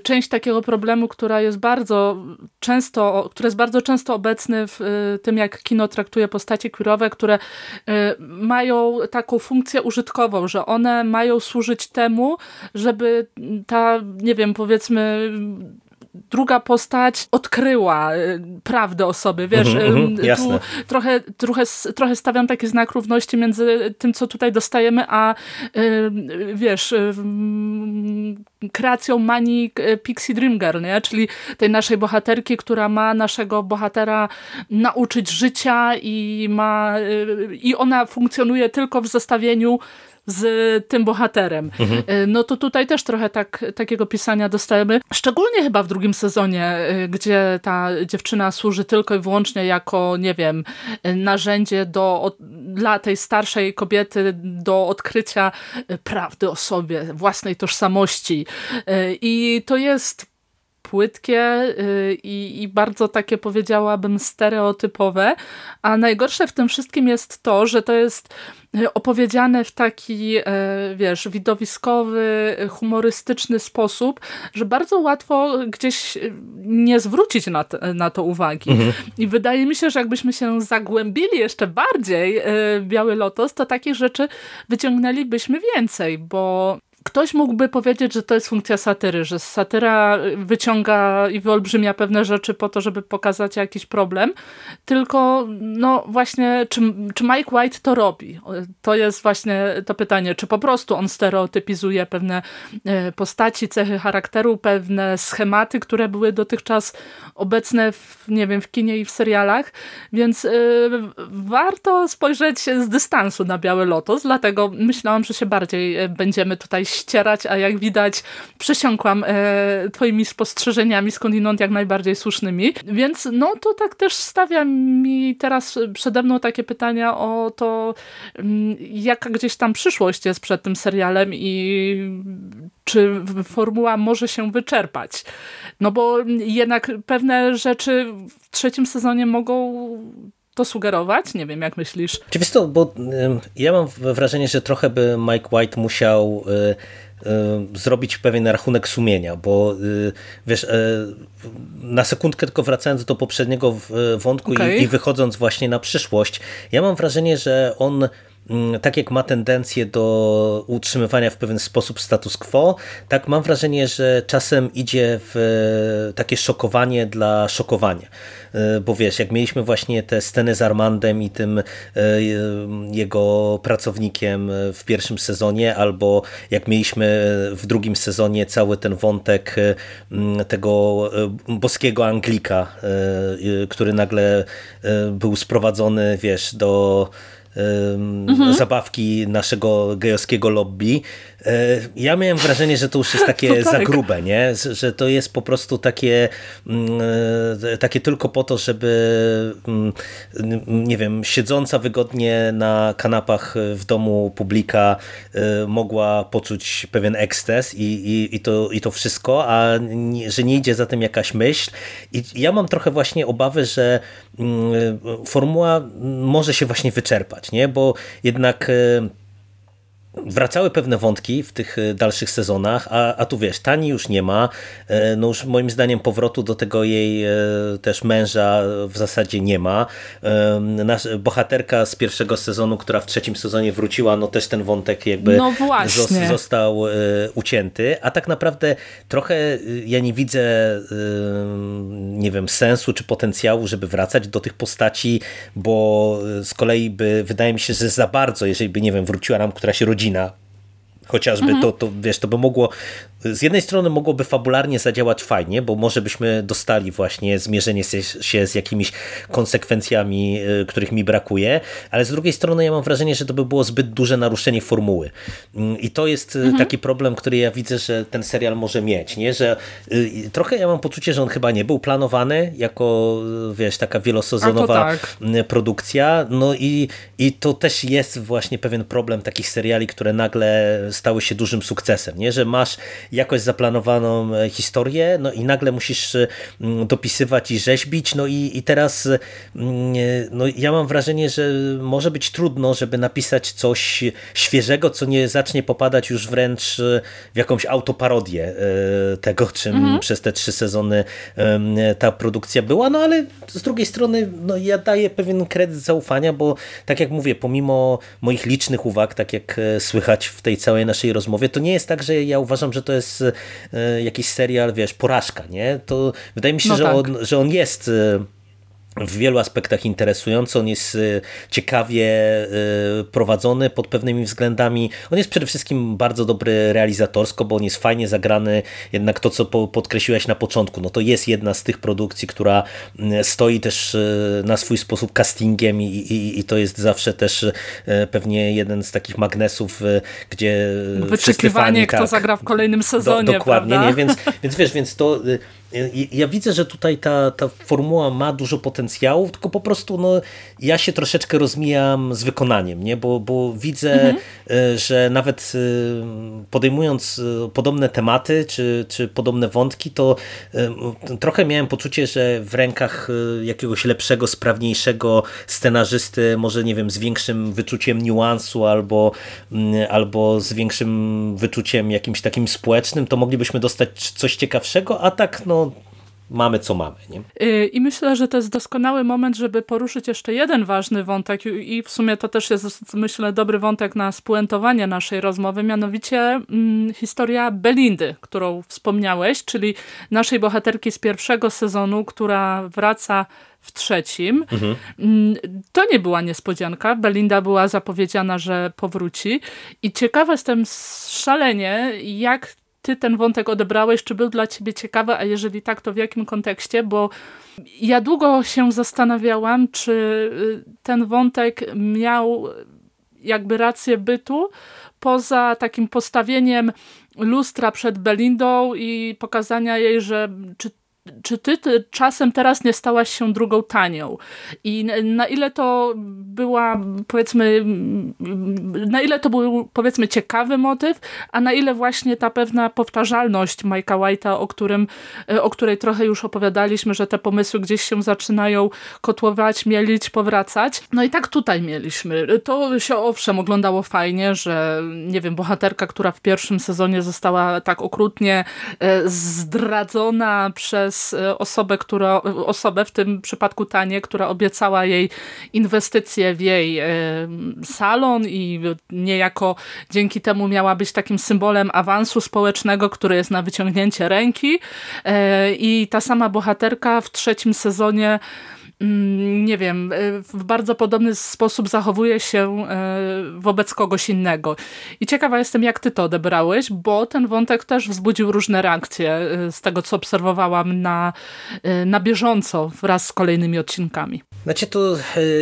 część takiego problemu, która jest bardzo często, która jest bardzo często obecna w y, tym, jak kino traktuje postacie queerowe, które y, mają taką funkcję użytkową, że one mają służyć temu, żeby ta, nie wiem, powiedzmy druga postać odkryła y, prawdę o sobie, wiesz, mm -hmm, tu trochę, trochę, trochę stawiam taki znak równości między tym, co tutaj dostajemy, a wiesz, kreacją Mani Pixie Dream Girl, nie? czyli tej naszej bohaterki, która ma naszego bohatera nauczyć życia i ma i ona funkcjonuje tylko w zestawieniu z tym bohaterem. Mhm. E, no to tutaj też trochę tak, takiego pisania dostajemy. Szczególnie chyba w drugim sezonie, e, gdzie ta dziewczyna służy tylko i wyłącznie jako, nie wiem, narzędzie do, dla tej starszej kobiety do odkrycia prawdy o sobie, własnej tożsamości. E, I to jest płytkie i, i, bardzo takie powiedziałabym stereotypowe, a najgorsze w tym wszystkim jest to, że to jest opowiedziane w taki, e, wiesz, widowiskowy, humorystyczny sposób, że bardzo łatwo gdzieś nie zwrócić na, te, na to uwagi. Mhm. I wydaje mi się, że jakbyśmy się zagłębili jeszcze bardziej w Biały Lotos, to takich rzeczy wyciągnęlibyśmy więcej, bo Ktoś mógłby powiedzieć, że to jest funkcja satyry, że satyra wyciąga i wyolbrzymia pewne rzeczy po to, żeby pokazać jakiś problem, tylko no właśnie, czy, czy Mike White to robi? To jest właśnie to pytanie, czy po prostu on stereotypizuje pewne e, postaci, cechy charakteru, pewne schematy, które były dotychczas obecne w, nie wiem, w kinie i w serialach, więc y, warto spojrzeć z dystansu na Biały Lotos, dlatego myślałam, że się bardziej e, będziemy tutaj ścierać, a jak widać przesiąkłam e, twoimi spostrzeżeniami skądinąd jak najbardziej słusznymi. Więc no to tak też stawia mi teraz przede mną takie pytania o to, mm, jaka gdzieś tam przyszłość jest przed tym serialem i czy formuła może się wyczerpać. No bo jednak pewne rzeczy w trzecim sezonie mogą to sugerować? Nie wiem, jak myślisz? Czy to, bo ja mam wrażenie, że trochę by Mike White musiał y, y, zrobić pewien rachunek sumienia, bo y, wiesz, na sekundkę tylko wracając do poprzedniego wątku okay. i, i wychodząc właśnie na przyszłość, ja mam wrażenie, że on tak jak ma tendencję do utrzymywania w pewien sposób status quo, tak mam wrażenie, że czasem idzie w takie szokowanie dla szokowania. E, bo wiesz, jak mieliśmy właśnie te sceny z Armandem i tym e, jego pracownikiem w pierwszym sezonie, albo jak mieliśmy w drugim sezonie cały ten wątek tego boskiego Anglika, który nagle był sprowadzony, wiesz, do mhm. zabawki naszego gejowskiego lobby. E, ja miałem wrażenie, że to już jest takie tak. za grube, nie? że to jest po prostu takie, mm, e, takie tylko po to, żeby mm, nie wiem, siedząca wygodnie na kanapach w domu publika e, mogła poczuć pewien ekstaz i, i, i, to, i to wszystko, a że nie idzie za tym jakaś myśl. I ja mam trochę właśnie obawy, że mm, formuła może się właśnie wyczerpać, nie? bo jednak wracały pewne wątki w tych e, dalszych sezonach, a, a tu wiesz, Tani już nie ma, e, no już moim zdaniem powrotu do tego jej e, też męża w zasadzie nie ma. Nasz, bohaterka z pierwszego sezonu, która w trzecim sezonie wróciła, no też ten wątek jakby no został ucięty, a tak naprawdę trochę ja nie widzę nie wiem, sensu czy potencjału, żeby wracać do tych postaci, bo z kolei by, wydaje mi się, że za bardzo, jeżeli by, nie wiem, wróciła nam, która się rodzi rodzina. Chociażby mhm. to, to, wiesz, to by mogło z jednej strony mogłoby fabularnie zadziałać fajnie, bo może byśmy dostali właśnie zmierzenie się z jakimiś konsekwencjami, y, których mi brakuje, ale z drugiej strony ja mam wrażenie, że to by było zbyt duże naruszenie formuły. Mm, I to jest y, mhm. taki problem, który ja widzę, że ten serial może mieć, nie? że y, trochę ja mam poczucie, że on chyba nie był planowany jako, wiesz, taka wielosezonowa tak. produkcja, no i, i to też jest właśnie pewien problem takich seriali, które nagle stały się dużym sukcesem, nie? że masz jakoś zaplanowaną e, historię, no i nagle musisz e, dopisywać i rzeźbić, no i, i teraz no ja mam wrażenie, że może być trudno, żeby napisać coś świeżego, co nie zacznie popadać już wręcz e, w jakąś autoparodię tego, czym mhm. przez te trzy sezony ta produkcja była, no ale z drugiej strony no ja daję pewien kredyt zaufania, bo tak jak mówię, pomimo moich licznych uwag, tak jak słychać w tej całej naszej rozmowie, to nie jest tak, że ja uważam, że to jest jest e, jakiś serial, wiesz, porażka, nie? To wydaje mi się, no że, tak. on, że on jest e, w wielu aspektach interesujący, on jest y, ciekawie y, prowadzony pod pewnymi względami. On jest przede wszystkim bardzo dobry realizatorsko, bo on jest fajnie zagrany, jednak to, co podkreśliłeś na początku, no to jest jedna z tych produkcji, która mm, stoi też y, na swój sposób castingiem i, i, i to jest zawsze też pewnie jeden z takich magnesów, gdzie Wyczekiwanie, fani, kto tak, zagra w kolejnym sezonie, do, Dokładnie, nie? Więc, więc wiesz, więc to ja widzę, że tutaj ta, ta formuła ma dużo potencjału, tylko po prostu no, ja się troszeczkę rozmijam z wykonaniem, nie? Bo, bo widzę, mhm. E, że nawet e, podejmując e, podobne tematy czy, czy podobne wątki, to trochę miałem poczucie, że w rękach jakiegoś lepszego, sprawniejszego scenarzysty, może nie wiem, z większym wyczuciem niuansu albo, albo z większym wyczuciem jakimś takim społecznym, to moglibyśmy dostać coś ciekawszego, a tak no mamy co mamy. Nie? Y, I myślę, że to jest doskonały moment, żeby poruszyć jeszcze jeden ważny wątek i w sumie to też jest, myślę, dobry wątek na spuentowanie naszej rozmowy, mianowicie mm, historia Belindy, którą wspomniałeś, czyli naszej bohaterki z pierwszego sezonu, która wraca w trzecim. Mhm. Mm, to nie była niespodzianka. Belinda była zapowiedziana, że powróci i ciekawa jestem szalenie, jak ty ten wątek odebrałeś, czy był dla ciebie ciekawy, a jeżeli tak, to w jakim kontekście, bo ja długo się zastanawiałam, czy y, ten wątek miał jakby rację bytu, poza takim postawieniem lustra przed Belindą i pokazania jej, że czy czy ty, ty, czasem teraz nie stałaś się drugą tanią? I na ile to była, powiedzmy, na ile to był, powiedzmy, ciekawy motyw, a na ile właśnie ta pewna powtarzalność Mike'a White'a, o, którym, o której trochę już opowiadaliśmy, że te pomysły gdzieś się zaczynają kotłować, mielić, powracać. No i tak tutaj mieliśmy. To się owszem oglądało fajnie, że nie wiem, bohaterka, która w pierwszym sezonie została tak okrutnie e, zdradzona przez przez osobę, która, osobę, w tym przypadku Tanię, która obiecała jej inwestycje w jej salon i niejako dzięki temu miała być takim symbolem awansu społecznego, który jest na wyciągnięcie ręki. I ta sama bohaterka w trzecim sezonie nie wiem, e, w bardzo podobny sposób zachowuje się e, wobec kogoś innego. I ciekawa jestem, jak ty to odebrałeś, bo ten wątek też wzbudził różne reakcje e, z tego, co obserwowałam na, na bieżąco wraz z kolejnymi odcinkami. Znaczy to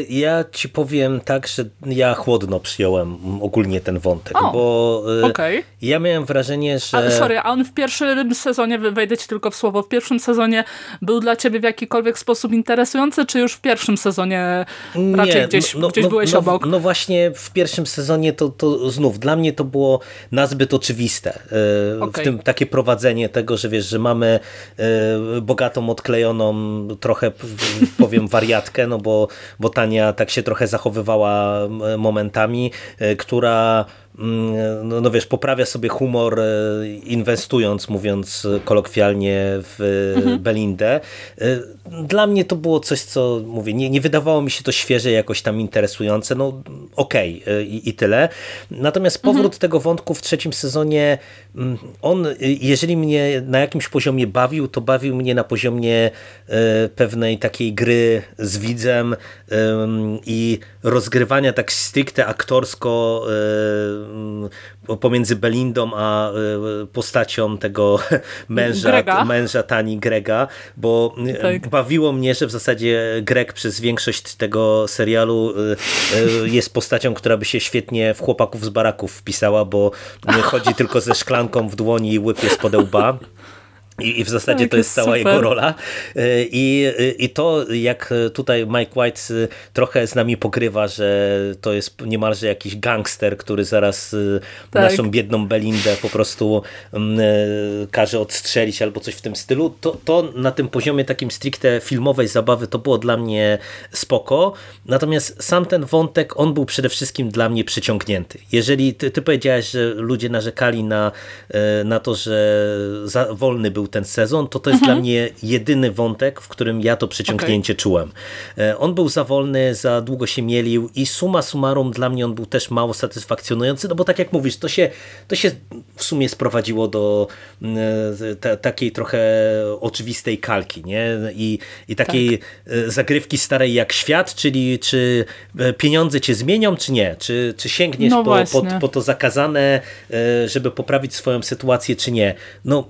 ja ci powiem tak, że ja chłodno przyjąłem ogólnie ten wątek, o, bo okay. ja miałem wrażenie, że... A, sorry, a on w pierwszym sezonie, wejdę ci tylko w słowo, w pierwszym sezonie był dla ciebie w jakikolwiek sposób interesujący, czy już w pierwszym sezonie raczej Nie, gdzieś, no, gdzieś no, byłeś no, obok? No właśnie w pierwszym sezonie to, to znów dla mnie to było nazbyt oczywiste. Okay. W tym takie prowadzenie tego, że wiesz, że mamy e, bogatą, odklejoną trochę powiem wariatkę, no bo, bo Tania tak się trochę zachowywała momentami, e, która no, no wiesz, poprawia sobie humor e, inwestując, mówiąc kolokwialnie w mhm. Belindę. E, dla mnie to było coś, co mówię, nie, nie wydawało mi się to świeże, jakoś tam interesujące, no okej okay, e, i, i, tyle. Natomiast powrót mhm. tego wątku w trzecim sezonie, mm, on jeżeli mnie na jakimś poziomie bawił, to bawił mnie na poziomie pewnej takiej gry z widzem i rozgrywania tak stricte aktorsko pomiędzy Belindą a e, postacią tego męża, Grega. męża Tani Grega, bo e, tak. bawiło mnie, że w zasadzie Greg przez większość tego serialu e, jest postacią, która by się świetnie w chłopaków z baraków wpisała, bo chodzi tylko ze szklanką w dłoni i łypie spod łba. I, I, w zasadzie tak, to jest cała super. jego rola. E, I, I to, jak tutaj Mike White e, trochę z nami pokrywa, że to jest niemalże jakiś gangster, który zaraz e, tak. naszą biedną Belindę po prostu mm, każe odstrzelić albo coś w tym stylu, to, to na tym poziomie takim stricte filmowej zabawy to było dla mnie spoko. Natomiast sam ten wątek, on był przede wszystkim dla mnie przyciągnięty. Jeżeli ty, ty powiedziałeś, że ludzie narzekali na, na to, że za wolny był ten sezon, to to jest mhm. dla mnie jedyny wątek, w którym ja to przeciągnięcie okay. czułem. E, on był za wolny, za długo się mielił i suma summarum dla mnie on był też mało satysfakcjonujący, no bo tak jak mówisz, to się, to się w sumie sprowadziło do e, takiej trochę oczywistej kalki, nie? I, i takiej tak. E, zagrywki starej jak świat, czyli czy pieniądze cię zmienią, czy nie? Czy, czy sięgniesz no po, po, po to zakazane, żeby poprawić swoją sytuację, czy nie? No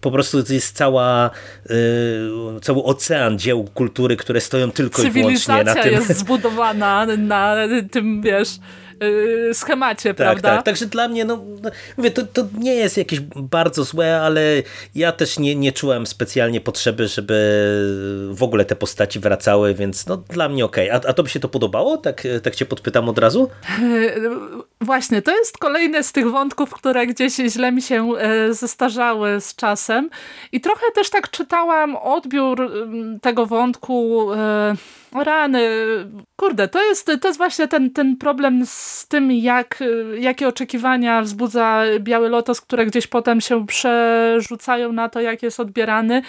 po prostu jest cała, y, cały ocean dzieł kultury, które stoją tylko i wyłącznie na tym. Jest zbudowana na tym, wiesz, Y, schemacie, tak, prawda? Tak, także dla mnie, no, no, mówię, to, to nie jest jakieś bardzo złe, ale ja też nie, nie czułem specjalnie potrzeby, żeby w ogóle te postaci wracały, więc no dla mnie okej. Okay. A, a to by się to podobało? Tak, tak cię podpytam od razu? Właśnie, to jest kolejny z tych wątków, które gdzieś źle mi się e, zestarzały z czasem. I trochę też tak czytałam odbiór tego wątku e, rany, kurde, to jest, to jest właśnie ten, ten problem z tym, jak, jakie oczekiwania wzbudza Biały Lotos, które gdzieś potem się przerzucają na to, jak jest odbierany.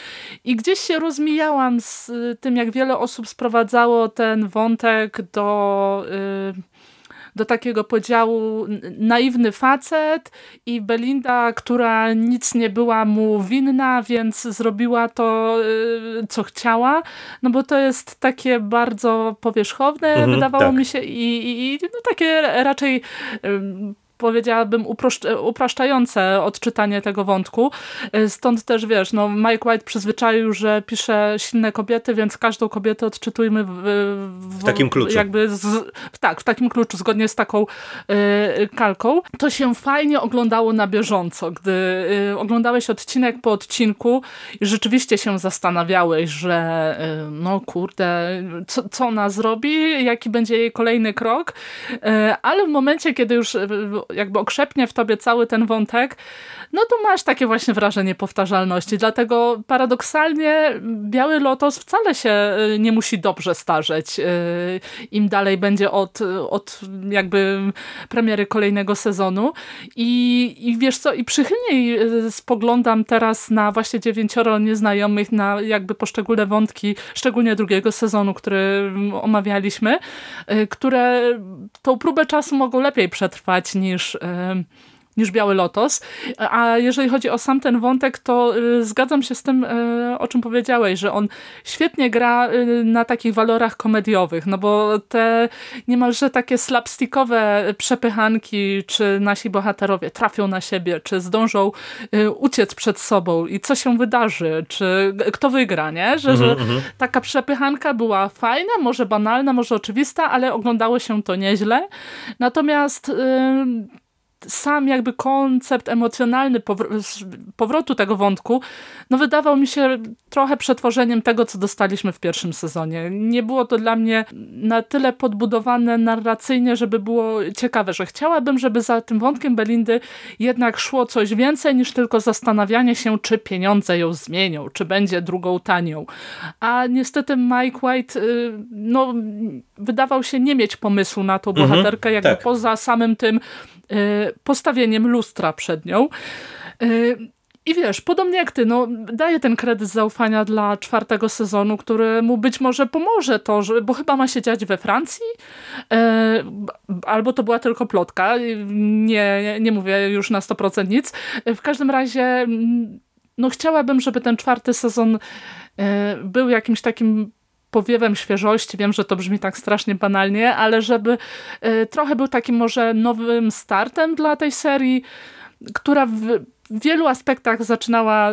I gdzieś się rozmijałam z tym, jak wiele osób sprowadzało ten wątek do... Yy, do takiego podziału naiwny facet i Belinda, która nic nie była mu winna, więc zrobiła to, y, co chciała, no bo to jest takie bardzo powierzchowne, mhm, wydawało tak. mi się i, i, i no takie raczej powiedziałabym, upraszczające odczytanie tego wątku. E, stąd też, wiesz, no Mike White przyzwyczaił, że pisze silne kobiety, więc każdą kobietę odczytujmy w, w, w takim kluczu. Jakby z, tak, w takim kluczu, zgodnie z taką y, kalką. To się fajnie oglądało na bieżąco, gdy y, oglądałeś odcinek po odcinku i rzeczywiście się zastanawiałeś, że y, no kurde, co, co ona zrobi, jaki będzie jej kolejny krok, ale w momencie, kiedy już jakby okrzepnie w tobie cały ten wątek, no to masz takie właśnie wrażenie powtarzalności. Dlatego paradoksalnie Biały Lotos wcale się y, nie musi dobrze starzeć. Y, Im dalej będzie od, od jakby premiery kolejnego sezonu. I, I wiesz co, i przychylniej y, spoglądam teraz na właśnie dziewięcioro nieznajomych, na jakby poszczególne wątki, szczególnie drugiego sezonu, który omawialiśmy, które tą próbę czasu mogą lepiej przetrwać niż Um. Niż Biały Lotos. A jeżeli chodzi o sam ten wątek, to y, zgadzam się z tym, y, o czym powiedziałeś, że on świetnie gra y, na takich walorach komediowych, no bo te niemalże takie slapstickowe przepychanki, czy nasi bohaterowie trafią na siebie, czy zdążą uciec przed sobą i co się wydarzy, czy kto wygra, nie? Że, że mhm, mhm. taka przepychanka była fajna, może banalna, może oczywista, ale oglądało się to nieźle. Natomiast sam jakby koncept emocjonalny powrotu tego wątku, no wydawał mi się trochę przetworzeniem tego, co dostaliśmy w pierwszym sezonie. Nie było to dla mnie na tyle podbudowane narracyjnie, żeby było ciekawe, że chciałabym, żeby za tym wątkiem Belindy jednak szło coś więcej niż tylko zastanawianie się, czy pieniądze ją zmienią, czy będzie drugą tanią. A niestety Mike White y, no, wydawał się nie mieć pomysłu na tą mhm, bohaterkę, jakby tak. poza samym tym Y, postawieniem lustra przed nią. Y, I wiesz, podobnie jak ty, no, daję ten kredyt zaufania dla czwartego sezonu, który mu być może pomoże to, że, bo chyba ma się dziać we Francji, e, albo to była tylko plotka, nie, nie mówię już na 100% nic. W każdym razie, no chciałabym, żeby ten czwarty sezon e, był jakimś takim powiewem świeżości, wiem, że to brzmi tak strasznie banalnie, ale żeby y, trochę był takim może nowym startem dla tej serii, która w wielu aspektach zaczynała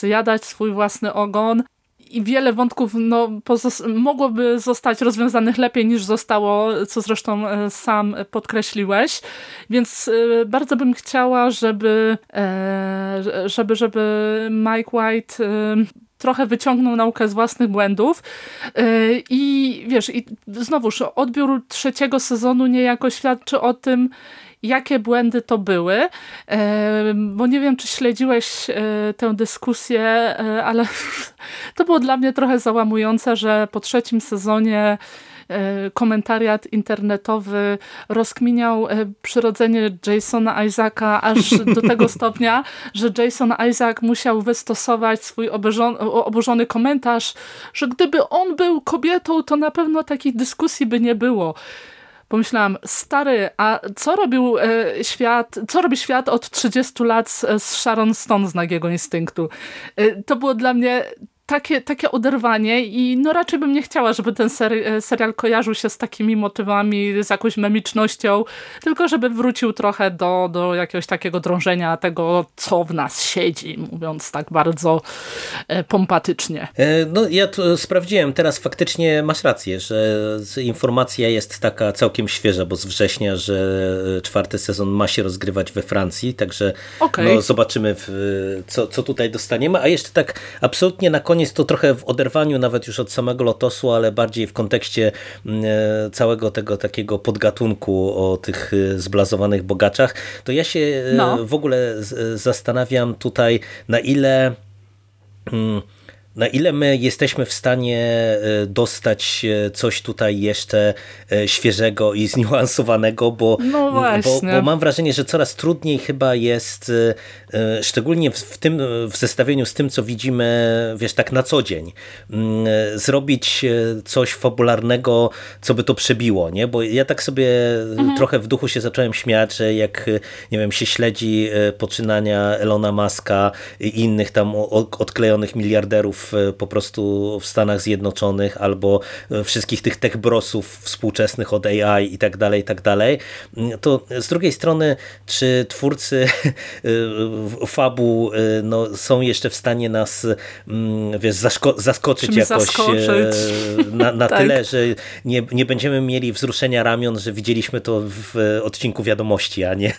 zjadać swój własny ogon i wiele wątków no, mogłoby zostać rozwiązanych lepiej niż zostało, co zresztą e, sam podkreśliłeś. Więc e, bardzo bym chciała, żeby, żeby, żeby Mike White trochę wyciągnął naukę z własnych błędów. Y, i wiesz, i znowuż odbiór trzeciego sezonu niejako świadczy o tym, jakie błędy to były, y, bo nie wiem, czy śledziłeś y, tę dyskusję, ale to było dla mnie trochę załamujące, że po trzecim sezonie komentariat internetowy rozkminiał e, przyrodzenie Jasona Isaaca aż do tego stopnia, że Jason Isaac musiał wystosować swój oburzony komentarz, że gdyby on był kobietą, to na pewno takich dyskusji by nie było pomyślałam, stary, a co robił e, świat, co robi świat od 30 lat z, z Sharon Stone z Nagiego Instynktu? E, to było dla mnie takie, takie oderwanie i no raczej bym nie chciała, żeby ten seri e, serial kojarzył się z takimi motywami, z jakąś memicznością, tylko żeby wrócił trochę do, do jakiegoś takiego drążenia tego, co w nas siedzi, mówiąc tak bardzo e, pompatycznie. E, no ja tu sprawdziłem, teraz faktycznie masz rację, że informacja jest taka całkiem świeża, bo z września, że czwarty sezon ma się rozgrywać we Francji, także okay. no, zobaczymy w, co, co tutaj dostaniemy, a jeszcze tak absolutnie na koniec koniec to trochę w oderwaniu nawet już od samego Lotosu, ale bardziej w kontekście mm, e, całego tego takiego podgatunku o tych e, zblazowanych bogaczach, to ja się e, no. w ogóle zastanawiam tutaj na ile mm, na ile my jesteśmy w stanie e, dostać e, coś tutaj jeszcze e, świeżego i zniuansowanego, bo, no bo, bo, mam wrażenie, że coraz trudniej chyba jest, szczególnie w tym w zestawieniu z tym, co widzimy, wiesz, tak na co dzień, zrobić coś fabularnego, co by to przebiło, nie? Bo ja tak sobie mhm. trochę w duchu się zacząłem śmiać, że jak, nie wiem, się śledzi poczynania Elona Muska i innych tam odklejonych miliarderów Po prostu w Stanach Zjednoczonych albo wszystkich tych techbrosów współczesnych od AI i tak dalej, i tak dalej, to z drugiej strony, czy twórcy e, fabu no, są jeszcze w stanie nas mm, wiesz, zaskoczyć jakoś zaskoczyć. na, na tak. tyle, że nie, nie będziemy mieli wzruszenia ramion, że widzieliśmy to w odcinku wiadomości, a nie,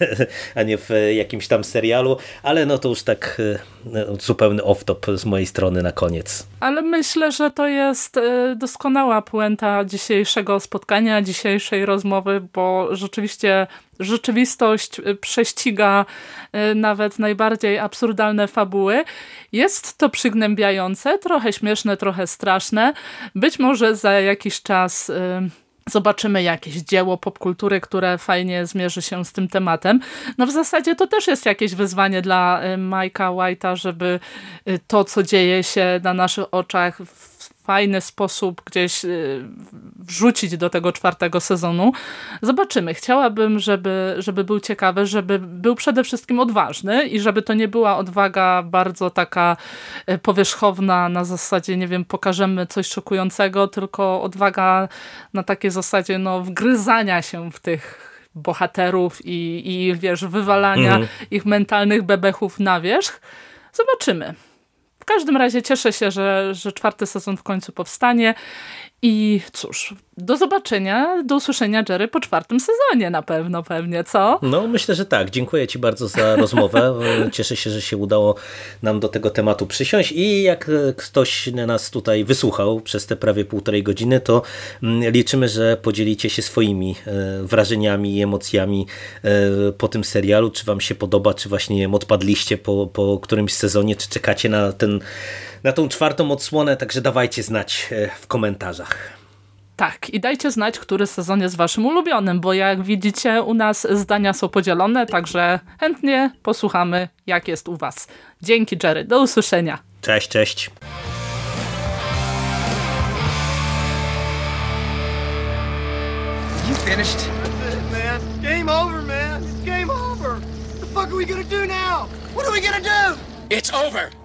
a nie w jakimś tam serialu, ale no to już tak zupełny off-top z mojej strony na koniec koniec. Ale myślę, że to jest e, doskonała puenta dzisiejszego spotkania, dzisiejszej rozmowy, bo rzeczywiście rzeczywistość e, prześciga e, nawet najbardziej absurdalne fabuły. Jest to przygnębiające, trochę śmieszne, trochę straszne. Być może za jakiś czas zobaczymy jakieś dzieło popkultury, które fajnie zmierzy się z tym tematem. No w zasadzie to też jest jakieś wyzwanie dla Majka White'a, żeby to, co dzieje się na naszych oczach fajny sposób gdzieś y, wrzucić do tego czwartego sezonu. Zobaczymy. Chciałabym, żeby, żeby był ciekawy, żeby był przede wszystkim odważny i żeby to nie była odwaga bardzo taka y, powierzchowna na zasadzie, nie wiem, pokażemy coś szokującego, tylko odwaga na takiej zasadzie no, wgryzania się w tych bohaterów i, i wiesz, wywalania mhm. ich mentalnych bebechów na wierzch. Zobaczymy. W każdym razie cieszę się, że, że czwarty sezon w końcu powstanie i cóż, do zobaczenia, do usłyszenia Jerry po czwartym sezonie na pewno, pewnie, co? No, myślę, że tak. Dziękuję Ci bardzo za rozmowę. Cieszę się, że się udało nam do tego tematu przysiąść i jak ktoś nas tutaj wysłuchał przez te prawie półtorej godziny, to mm, liczymy, że podzielicie się swoimi e, wrażeniami i emocjami e, po tym serialu. Czy Wam się podoba, czy właśnie odpadliście po, po którymś sezonie, czy czekacie na ten na tą czwartą odsłonę, także dawajcie znać e, w komentarzach. Tak, i dajcie znać, który sezon jest waszym ulubionym, bo jak widzicie, u nas zdania są podzielone, także chętnie posłuchamy, jak jest u was. Dzięki, Jerry. Do usłyszenia. Cześć, cześć. You finished? That's it, man. Game over, man. It's game over. What the fuck are we gonna do now? What are we gonna do? It's over.